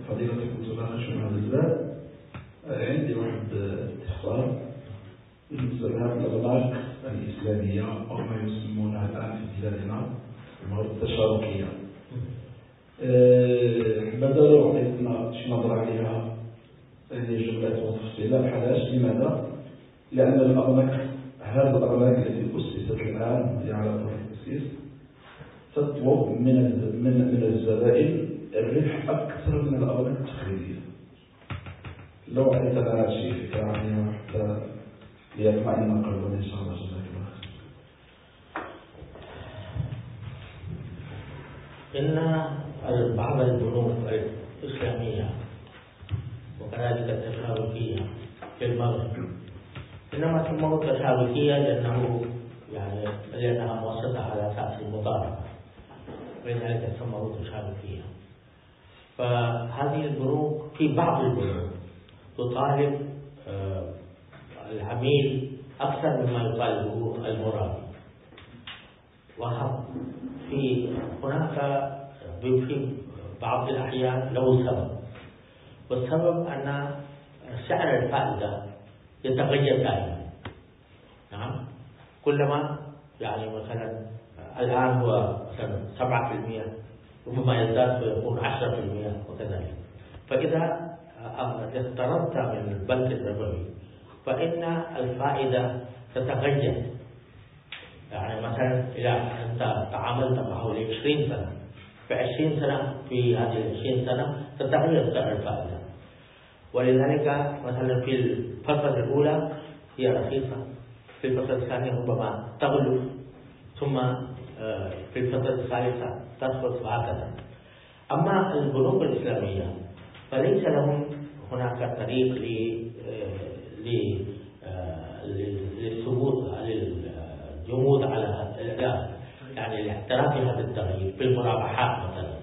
فضيلتكم تناقشون هذا الباب عندي واحد استفسار بالنسبة لهذه الأبلاغ الإسلامية أو ما يسمونها بلادنا المغرب التشاركية لو عطيتنا شي نظرة عليها هذه جملة وتفصيل لا بحلاش لماذا؟ لأن الأرنك هذا الأرنك التي أسست الآن على طريق التأسيس تطلب من من من الزبائن الربح أكثر من الأرنك التقليدية لو رأيت لنا شيء فكرة عنها حتى ليطمئن قلبنا إن شاء الله جزاك الله إن بعض البنوك الإسلامية وكذلك التشابكية في المغرب إنما سموه تشابكية لأنه يعني لأنها مؤسسة على أساس المضاربة ولذلك سموه تشابكية فهذه البنوك في بعض البنوك تطالب آه، العميل أكثر مما يطالبه المرابي وفي هناك في بعض الأحيان له سبب. والسبب أن سعر الفائدة يتغير دائما. نعم. كلما يعني مثلا الآن هو مثلا 7% ربما يزداد فيكون 10% وكذلك. فإذا اقترضت من البنك الربوي فإن الفائدة تتغير. يعني مثلا إذا أنت تعاملت معه ل 20 سنة في 20 سنة في هذه ال 20 سنة تتغير سعر الفائدة ولذلك مثلا في الفترة الأولى هي رخيصة في الفترة الثانية ربما تغلو ثم في الفترة الثالثة تسقط وهكذا أما البنوك الإسلامية فليس لهم هناك طريق للثبوت للجمود على الأداء يعني الاحتراف هذا التغيير في المرابحات مثلا.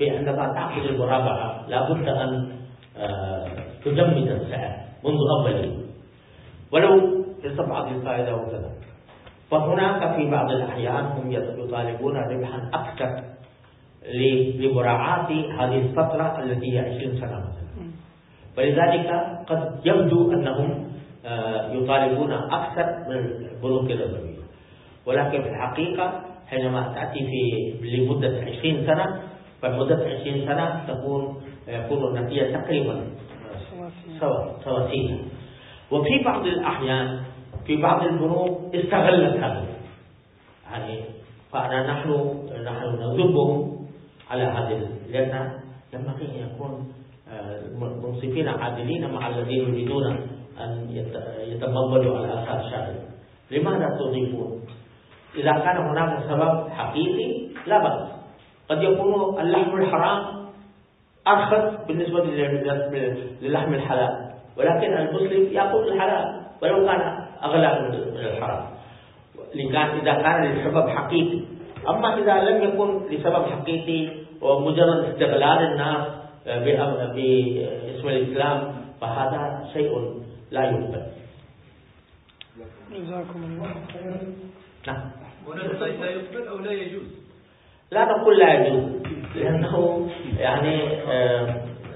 عندما تعقد المرابحة لابد أن آه، تجمد السعر منذ أوله ولو ارتفعت الفائدة وكذا. فهناك في بعض الأحيان هم يطالبون ربحا أكثر لمراعاة هذه الفترة التي هي 20 سنة مثلا. فلذلك قد يبدو أنهم آه، يطالبون أكثر من البنوك الربوية ولكن في الحقيقة حينما تأتي في لمدة 20 سنة فمدة 20 سنة تكون يكون النتيجة تقريبا سواسية وفي بعض الأحيان في بعض البنوك استغلت هذا. يعني فأنا نحن نحن نذبهم على هذه لأن لما يكون آه، منصفين عادلين مع الذين يريدون أن يتمولوا على أساس شرعي لماذا تضيفون؟ إذا كان هناك سبب حقيقي لا بأس. قد يكون اللحم الحرام أرخص بالنسبة للحم الحلال. ولكن المسلم يأكل الحلال ولو كان أغلى من الحرام. إذا كان لسبب حقيقي. أما إذا لم يكن لسبب حقيقي ومجرد استغلال الناس باسم الإسلام فهذا شيء لا يقبل. جزاكم الله خيرا. نعم. لا يقبل أو لا يجوز؟ لا نقول لا يجوز لأنه يعني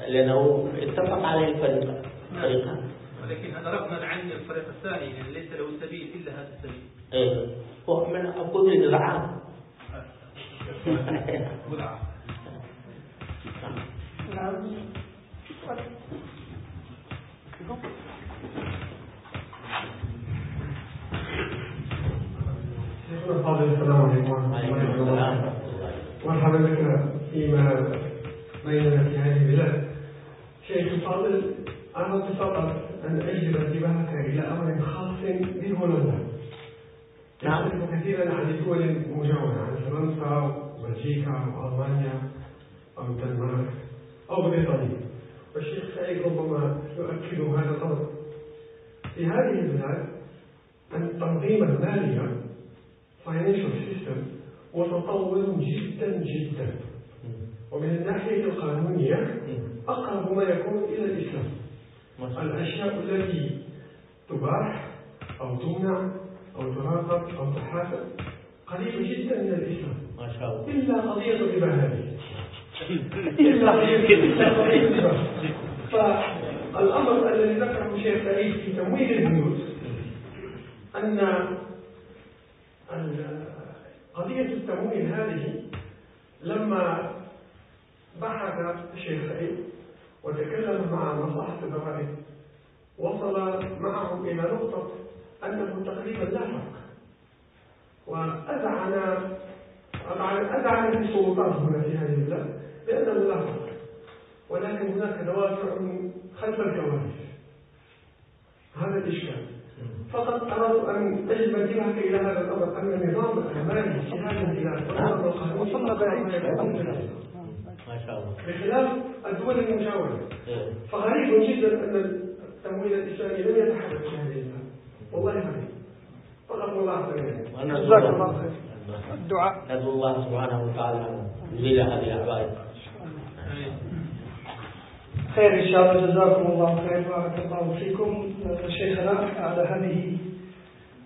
لأنه اتفق عليه الفريقان فريقان ولكن هذا رغما عن الفريق الثاني يعني ليس له سبيل إلا هذا السبيل. إيه. هو من أقول العام نعم. السلام عليكم ورحمة الله وبركاته مرحبا بك فيما بيننا في هذه البلاد شيخ الفاضل أردت فقط أن أجلب انتباهك إلى أمر خاص بهولندا نعم كثيرا عن الدول المجاورة عن فرنسا وبلجيكا وألمانيا أو الدنمارك أو بريطانيا والشيخ سعيد ربما يؤكد هذا الأمر في هذه البلاد التنظيم المالية financial system متطور جدا جدا. ومن الناحية القانونية أقرب ما يكون إلى الإسلام. الأشياء التي تباح أو تمنع أو تراقب أو تحاسب قليلة جدا من الإسلام. ما شاء الله. إلا قضية الربا هذه إلا قضية الربا فالأمر الذي ذكره الشيخ سعيد في تمويل البيوت أن قضية التمويل هذه لما بحث الشيخ سعيد وتكلم مع مصلحة الضرائب وصل معهم إلى نقطة أنه تقريبا لا فرق وأذعن أذعن السلطات هنا في هذه البلاد بأنه لا فرق ولكن هناك دوافع خلف الكواليس هذا الإشكال. فقط أردت أن أجب انتباهك إلى هذا الأمر أن النظام المالي في هذه البلاد وصلنا بعيد ما شاء الله. بخلاف الدول المجاورة. إيه. فغريب جدا أن التمويل الإسلامي لم يتحرك في هذه البلاد والله غريب فقط ملاحظة جزاك الله خير. الدعاء ندعو الله سبحانه وتعالى يزيل هذه العبائد خير إن شاء الله. جزاكم الله خير. بارك الله فيكم. شيخنا على هذه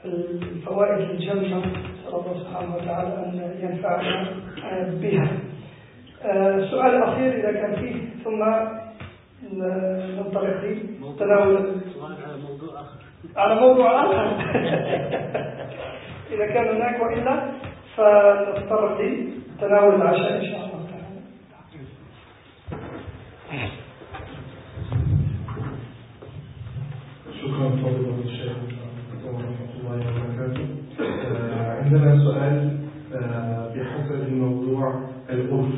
الفوائد الجمة نسأل الله سبحانه وتعالى أن ينفعنا بها. السؤال آه، الأخير إذا كان فيه ثم ننطلق في تناول على موضوع آخر. على موضوع آخر. إذا كان هناك وإلا فنتطرق لتناول العشاء إن شاء الله تعالى. شكرا فضيلة الشيخ ورحمة الله وبركاته. آه، عندنا سؤال آه، بحسب الموضوع الأرث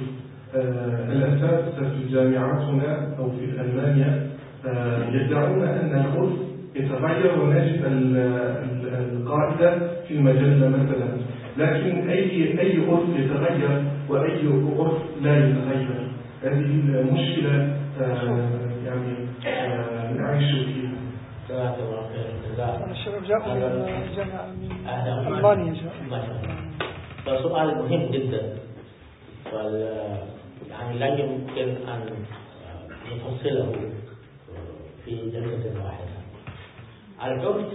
آه، الأساتذة في الجامعات هنا أو في ألمانيا؟ آه، يدعون أن العرف يتغير ونجد القاعدة في المجلة مثلا. لكن أي أي عرف يتغير وأي عرف لا يتغير؟ هذه المشكلة آه، يعني نعيش فيها. جزاك الله خير الشباب جاءوا من الجامعة من ألمانيا جاءوا. سؤال مهم جدا. يعني لا يمكن أن نفصله في جلسة واحدة. العرف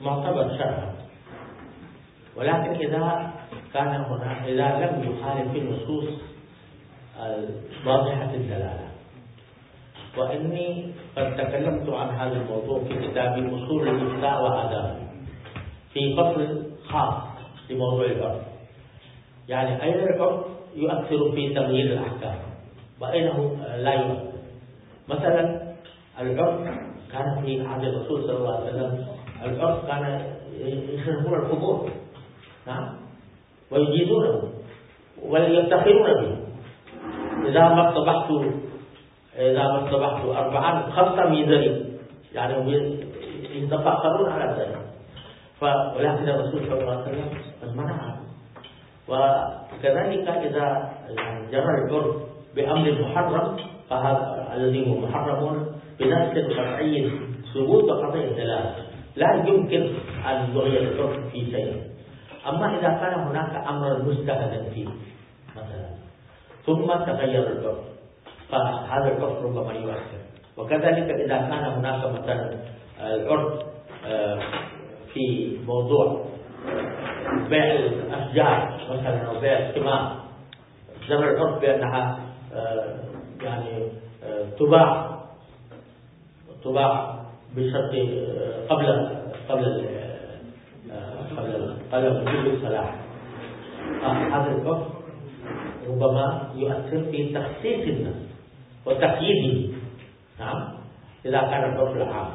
معتبر شرعا. ولكن إذا كان هنا إذا لم يخالف النصوص واضحة الدلالة. وإني قد تكلمت عن هذا الموضوع في كتابي أصول الإفتاء وآدابه في فصل خاص لموضوع العرف يعني أين العرف يؤثر في تغيير الأحكام وأينه لا يؤثر مثلا العرف كان في عهد الرسول صلى الله عليه وسلم العرف كان يشربون الخمور نعم ويجيدونه ويفتخرون به إذا ما اصطبحت إذا ما اصطبحت أربعا خمسة ميزري يعني يتفخرون على ذلك. ولكن الرسول صلى الله عليه وسلم منع وكذلك إذا جرى العرف بأمر محرم فهذا الذي هو محرم بنفس قطعي ثبوت قطعي الدلالة لا يمكن أن يغير العرف في شيء. أما إذا كان هناك أمر مجتهدا فيه مثلا. ثم تغير العرف فهذا العرف ربما يؤثر وكذلك إذا كان هناك مثلا العرف آه، في موضوع بيع الأشجار مثلا أو بيع الثمار جرى العرف بأنها آه، يعني آه، تباع تباع بشرط آه، قبل قبل قبل قبل وجوب الصلاح هذا العرف ربما يؤثر في تخصيص الناس. وتقييده. نعم. إذا كان العرف العام.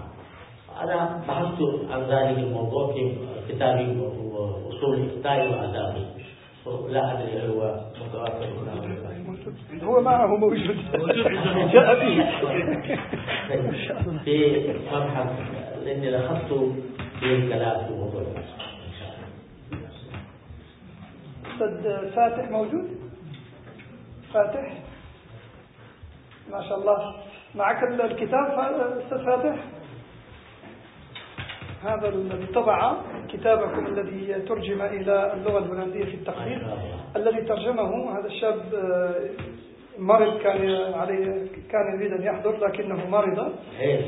أنا بحثت عن ذلك الموضوع في كتابي أصول الإفتاء وآدابه لا أدري هل هو متوافر هنا هو معه موجود. جاء به. في مبحث لأني لخصت في الكلام في موضوع أستاذ فاتح موجود؟ فاتح؟ ما شاء الله. معك الكتاب أستاذ فاتح؟ هذا الذي طبع كتابكم الذي ترجم إلى اللغة الهولندية في التقرير الذي ترجمه هذا الشاب آه، مرض كان عليه كان يريد أن يحضر لكنه مرض.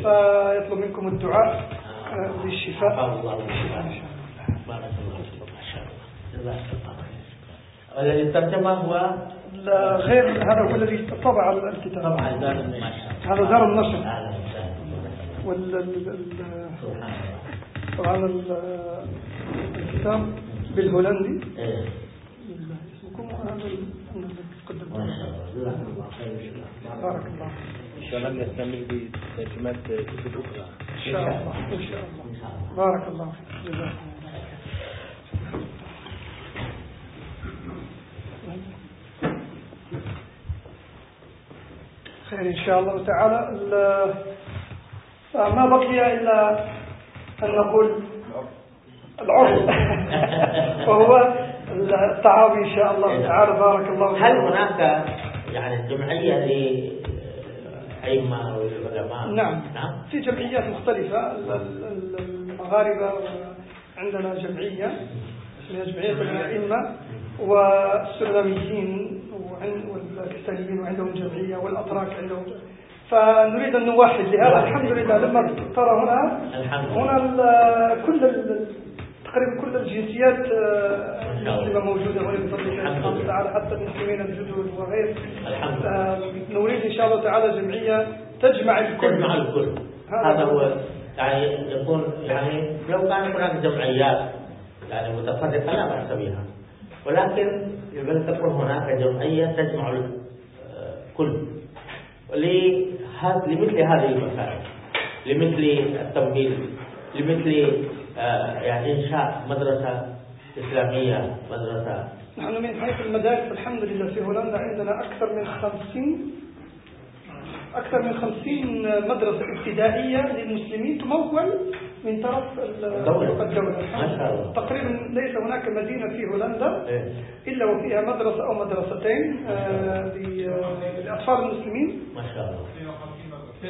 فيطلب منكم الدعاء آه، للشفاء الذي ترجمه هو غير هذا هو الذي طبع الكتاب. هذا دار النشر. وال طبعا الكتاب بالهولندي. إيه. اسمكم؟ هذا خير. بارك الله إن شاء الله نستمر بترجمات كتب أخرى. إن شاء الله. إن شاء الله. بارك الله فيك. جزاكم خير إن شاء الله تعالى. ما بقي إلا أن نقول العرف. وهو التعاوي إن شاء الله تعالى. بارك الله هل هناك يعني جمعية لأئمة والعلماء؟ نعم. نعم. في جمعيات مختلفة. المغاربة عندنا جمعية اسمها جمعية الأئمة والسلميين والكستانيين وعندهم جمعية والأتراك عندهم. فنريد أن نوحد لهذا الحمد لله لما ترى هنا هنا كل تقريبا كل الجنسيات المسلمة آه، موجودة هنا بفضل الله وتعالى حتى المسلمين الجدد وغير. آه، نريد إن شاء الله تعالى جمعية تجمع الكل. تجمع الكل. هذا هو. يعني يكون يعني لو كان هناك جمعيات يعني متفرقة لا بأس بها. ولكن يجب تكون هناك جمعية تجمع الكل لمثل هذه المسائل. لمثل التمويل لمثل آه، يعني إنشاء مدرسة إسلامية مدرسة. نحن من حيث المدارس الحمد لله في هولندا عندنا أكثر من خمسين أكثر من خمسين مدرسة ابتدائية للمسلمين تمول من طرف الدولة تقريبا ليس هناك مدينة في هولندا إيه. إلا وفيها مدرسة أو مدرستين آه، للأطفال المسلمين. ما شاء الله.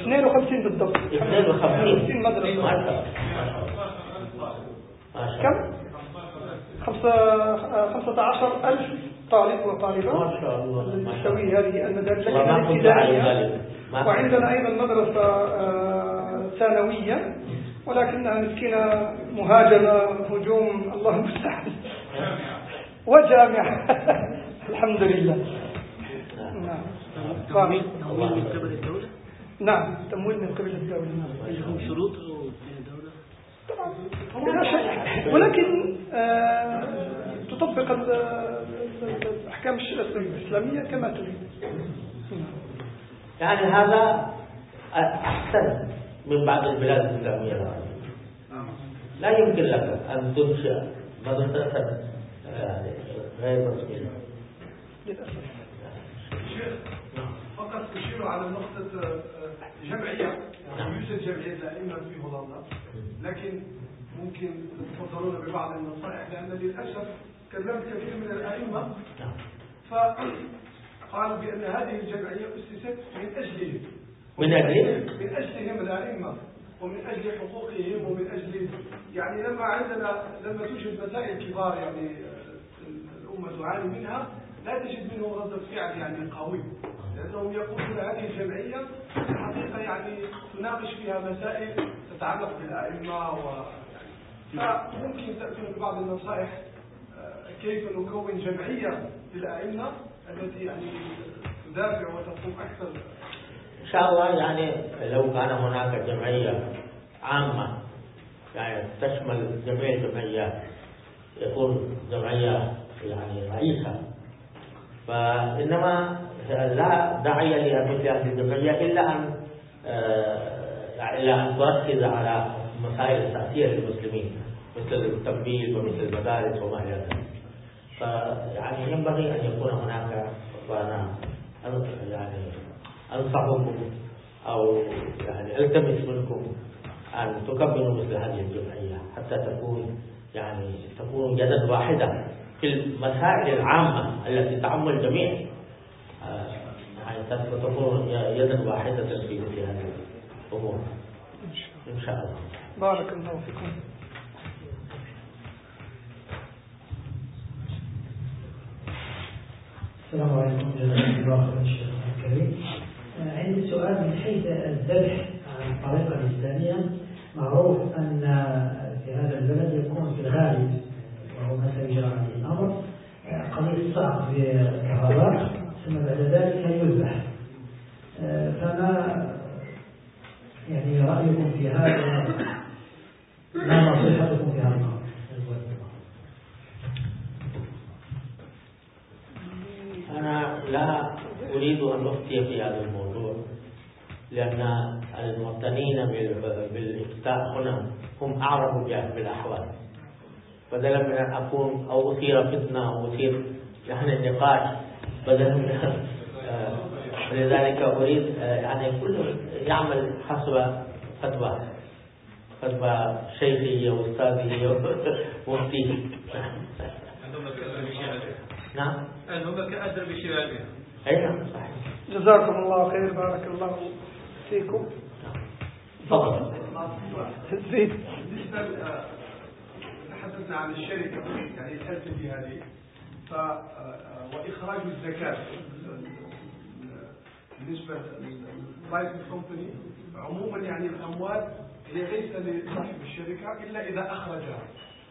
52 بالضبط. 52 مدرسة. ما شاء الله. كم؟ خمسة عشر ألف طالب وطالبة. ما شاء الله. تستوي هذه المدارس. وعندنا أيضا مدرسة آه، ثانوية. ولكنها مسكينة مهاجمة هجوم الله المستعان. وجامعة الحمد لله. نعم. تمويل من قبل الدولة؟ نعم. تمويل من قبل الدولة. نعم شروط؟ طبعا. ولكن آه تطبق الأحكام الإسلامية كما تريد. يعني هذا أحسن. من بعض البلاد الإسلامية لا يمكن لك أن تنشئ مدرسة يعني غير رسمية فقط تشير على نقطة آه، جمعية. يعني يوجد جمعية الأئمة في هولندا لكن ممكن تتفضلون ببعض النصائح لأن للأسف كلمت كثير من الأئمة. فقالوا بأن هذه الجمعية أسست من أجلهم. من أجل من أجلهم الأئمة ومن أجل حقوقهم ومن أجل يعني لما عندنا لما توجد مسائل كبار يعني الأمة تعاني منها لا تجد منهم رد فعل يعني قوي. لأنهم يقولون هذه الجمعية الحقيقة يعني تناقش فيها مسائل تتعلق بالأئمة و فممكن تأتون ببعض النصائح آه، كيف نكون جمعية للأئمة التي يعني تدافع وتقوم أكثر شاء الله يعني لو كان هناك جمعية عامة يعني تشمل جميع الجمعيات يكون جمعية يعني رئيسة فإنما لا داعي لمثل هذه الجمعية إلا أن إلا أن تركز على مسائل أساسية للمسلمين مثل التمويل ومثل المدارس وما إلى ذلك۔ فيعني ينبغي أن يكون هناك وأنا يعني أنصحكم أو يعني ألتمس منكم أن تكبروا مثل هذه الجمعية حتى تكون يعني تكون يدا واحدة في المسائل العامة التي تعم الجميع آه، يعني تكون يدا واحدة في مثل هذه الأمور. إن شاء الله. بارك الله فيكم. السلام عليكم. جزاكم الله الكريم. عندي سؤال من حيث الذبح عن الطريقة الإسلامية. معروف أن في هذا البلد يكون في الغالب وهو ما سيجرى عليه الأمر قضية صعق بالكهرباء ثم بعد ذلك يذبح. فما يعني رأيكم في هذا؟ ما نصيحتكم في هذا الأمر؟ أنا لا لأن المعتنين بالإفتاء هنا هم أعرف بالأحوال. بدلا من أن أكون أو أثير فتنة أو أثير يعني النقاش بدلا من آه، لذلك أريد آه، يعني كل يعمل حسب فتوى فتوى شيخي وأستاذي ومفتيه نعم. هم كأدر بشبابه أي نعم صحيح. جزاكم الله خير بارك الله فيكم. تفضل. زيد. تحدثنا عن الشركة يعني الألف هذه. ف وإخراج الزكاة. بالنسبة لل private company عموما يعني الأموال هي ليس لصاحب الشركة إلا إذا أخرجها.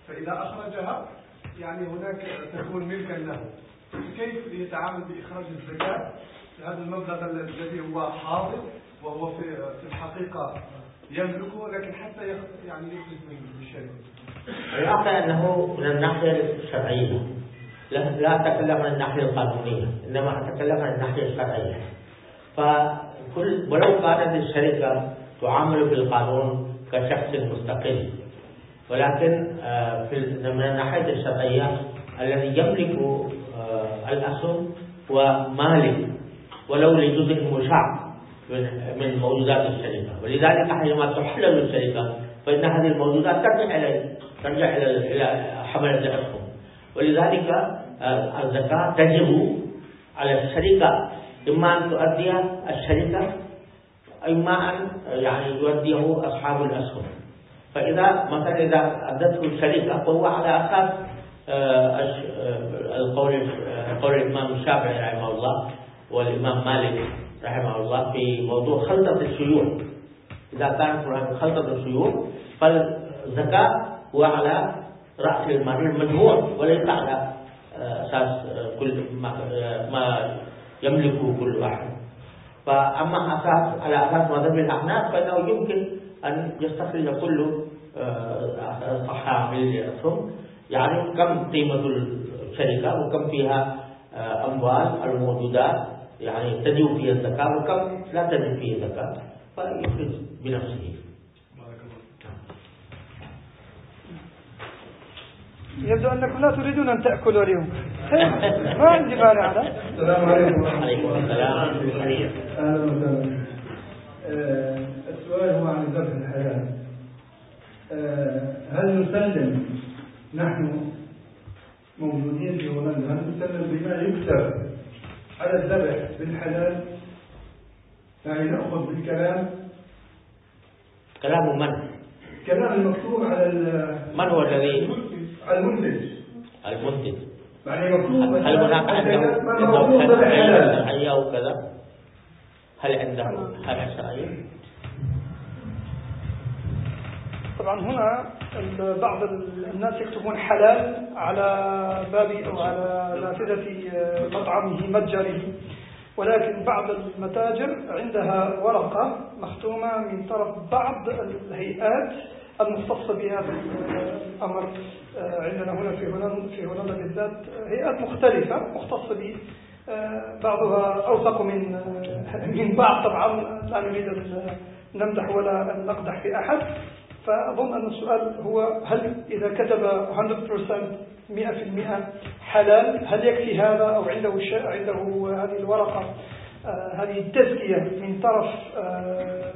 فإذا أخرجها يعني هناك تكون ملكا له. كيف يتعامل بإخراج الزكاة؟ هذا المبلغ الذي هو حاضر وهو في في الحقيقة يملكه لكن حتى يعني يخرج من الشركة الواقع أنه من الناحية الشرعية. لا أتكلم عن الناحية القانونية إنما أتكلم عن الناحية الشرعية. فكل ولو كانت الشركة تعامل بالقانون كشخص مستقل ولكن آه، في من الناحية الشرعية الذي يملك الأسهم هو مالك ولو لجزء مشاع من موجودات الشركة. ولذلك حينما تحلل الشركة فإن هذه الموجودات ترجع إلى ترجع إلى حملة الأسهم ولذلك آه، الزكاة تجب على الشركة إما أن تؤديها الشركة إما أن يعني يؤديه أصحاب الأسهم. فإذا مثلا إذا أدته الشركة فهو على أساس آه، آه، القول قول الإمام الشافعي رحمه الله والإمام مالك رحمه الله في موضوع خلطة الشيوخ. إذا كان خلطة الشيوخ فالزكاة هو على رأس المال المجموع وليس على أساس كل ما يملكه كل واحد. فأما أساس على أساس مذهب الأحناف فإنه يمكن أن يستخرج كل آه، صحاح الأسهم يعني كم قيمة الشركة وكم فيها أموال الموجودات يعني تجب فيها الزكاة وكم لا تجب فيها الزكاة فيخرج بنفسه. يبدو أنكم لا تريدون أن تأكلوا اليوم. ما عندي مانع. أنا السلام عليكم عليكم السلام أهلا وسهلا. آه، السؤال هو عن الذبح الحلال. آه، هل نسلم نحن موجودين في هولندا هل نسلم بما يكتب على الذبح بالحلال؟ يعني نأخذ بالكلام. كلام من؟ كلام المكتوب على من هو الذي؟ المنتج. المنتج. يعني مكتوب هل هناك عنده شرعية أو كذا؟ هل عنده هل شرعية؟ طبعا هنا بعض الناس يكتبون حلال على باب أو على نافذة مطعمه متجره. ولكن بعض المتاجر عندها ورقة مختومة من طرف بعض الهيئات المختصة بهذا الأمر. عندنا هنا في هولندا في هولندا بالذات هيئات مختلفة مختصة به بعضها أوثق من من بعض طبعا. لا نريد أن نمدح ولا أن نقدح في أحد. فأظن أن السؤال هو هل إذا كتب 100% 100% حلال هل يكفي هذا أو عنده عنده هذه الورقة آه هذه التزكية من طرف آه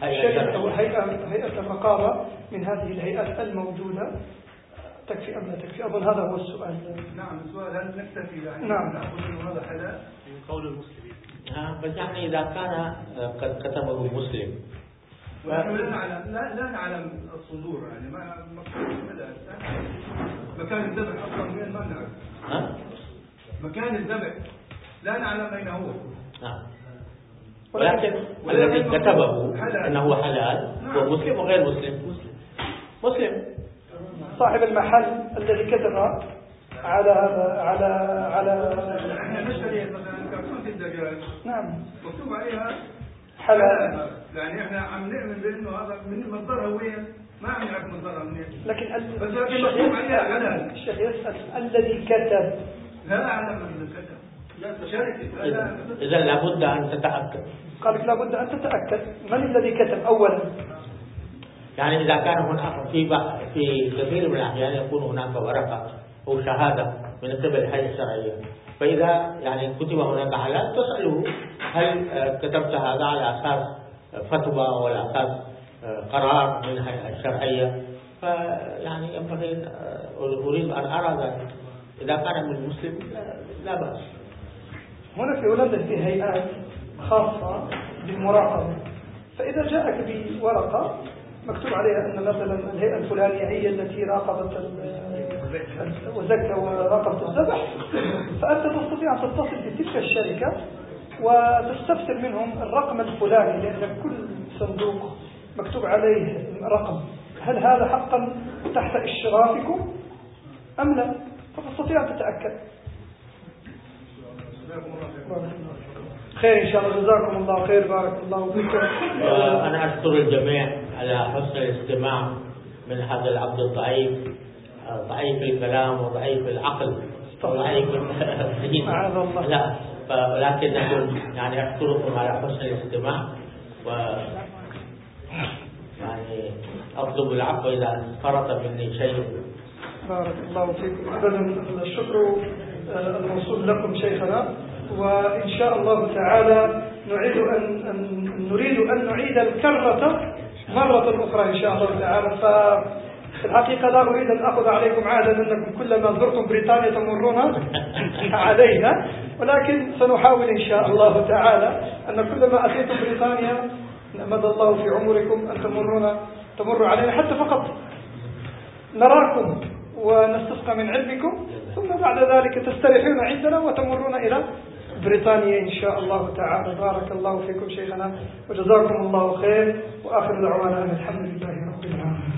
شركة أو هيئة, هيئة الرقابة من هذه الهيئات الموجودة تكفي أم لا تكفي؟ أظن هذا هو السؤال. نعم السؤال هل نكتفي يعني نعم. نقول أنه هذا حلال؟ من قول المسلمين. آه بس يعني إذا كان قد كتبه مسلم لا نعلم لا, لا نعلم الصدور يعني ما مكان الذبح أصلا نعرف. ها؟ مكان الذبح لا نعلم أين هو. نعم. ولكن الذي كتبه أنه حلال هو مسلم وغير مسلم؟ مسلم. صاحب المحل الذي كتب على على على إحنا نشتري مثلا كرتون في الدجاج. نعم. مكتوب عليها حلال. يعني إحنا عم نؤمن بأنه هذا من مصدرها وين؟ ما عم نعرف مصدرها منين. لكن الشيخ يسأل الذي كتب. لا اعلم من كتب. إذا لابد أن تتأكد. قال لك لابد أن تتأكد. من الذي كتب؟ أولا. يعني إذا كان هناك في في كثير من الأحيان يكون هناك ورقة أو شهادة. من قبل الهيئة الشرعية. فإذا يعني كتب هناك حلال تسأله هل كتبت هذا على أساس فتوى أو على أساس قرار من الهيئة الشرعية. فيعني ينبغي أريد أن أرى ذلك. إذا كان من مسلم لا بأس. هنا في هولندا في هيئات خاصة بالمراقبة. فإذا جاءك بورقة مكتوب عليها أن مثلا الهيئة الفلانية هي التي راقبت وزكى وراقبت الذبح فأنت تستطيع أن تتصل بتلك الشركة وتستفسر منهم الرقم الفلاني لأن كل صندوق مكتوب عليه رقم. هل هذا حقا تحت إشرافكم أم لا؟ فتستطيع أن تتأكد. خير إن شاء الله. جزاكم الله خير. بارك الله فيكم أنا أشكر الجميع على حسن الاستماع من هذا العبد الضعيف. ضعيف الكلام وضعيف العقل وضعيف الدين. لا ولكن يعني أشكركم على حسن الاستماع و يعني أطلب العفو إذا فرط مني شيء. بارك الله فيكم. أبدا الشكر الموصول لكم شيخنا. وإن شاء الله تعالى نريد أن, أن نريد أن نعيد الكرة مرة أخرى إن شاء الله تعالى. ففي الحقيقة لا أريد أن أخذ عليكم عهدا أنكم كلما زرتم بريطانيا تمرون علينا ولكن سنحاول إن شاء الله تعالى أن كلما أتيتم بريطانيا مدى الله في عمركم أن تمرون تمروا علينا حتى فقط. نراكم ونستسقى من علمكم ثم بعد ذلك تستريحون عندنا وتمرون إلى بريطانيا إن شاء الله تعالى. بارك الله فيكم شيخنا وجزاكم الله خير وآخر دعوانا الحمد لله رب العالمين.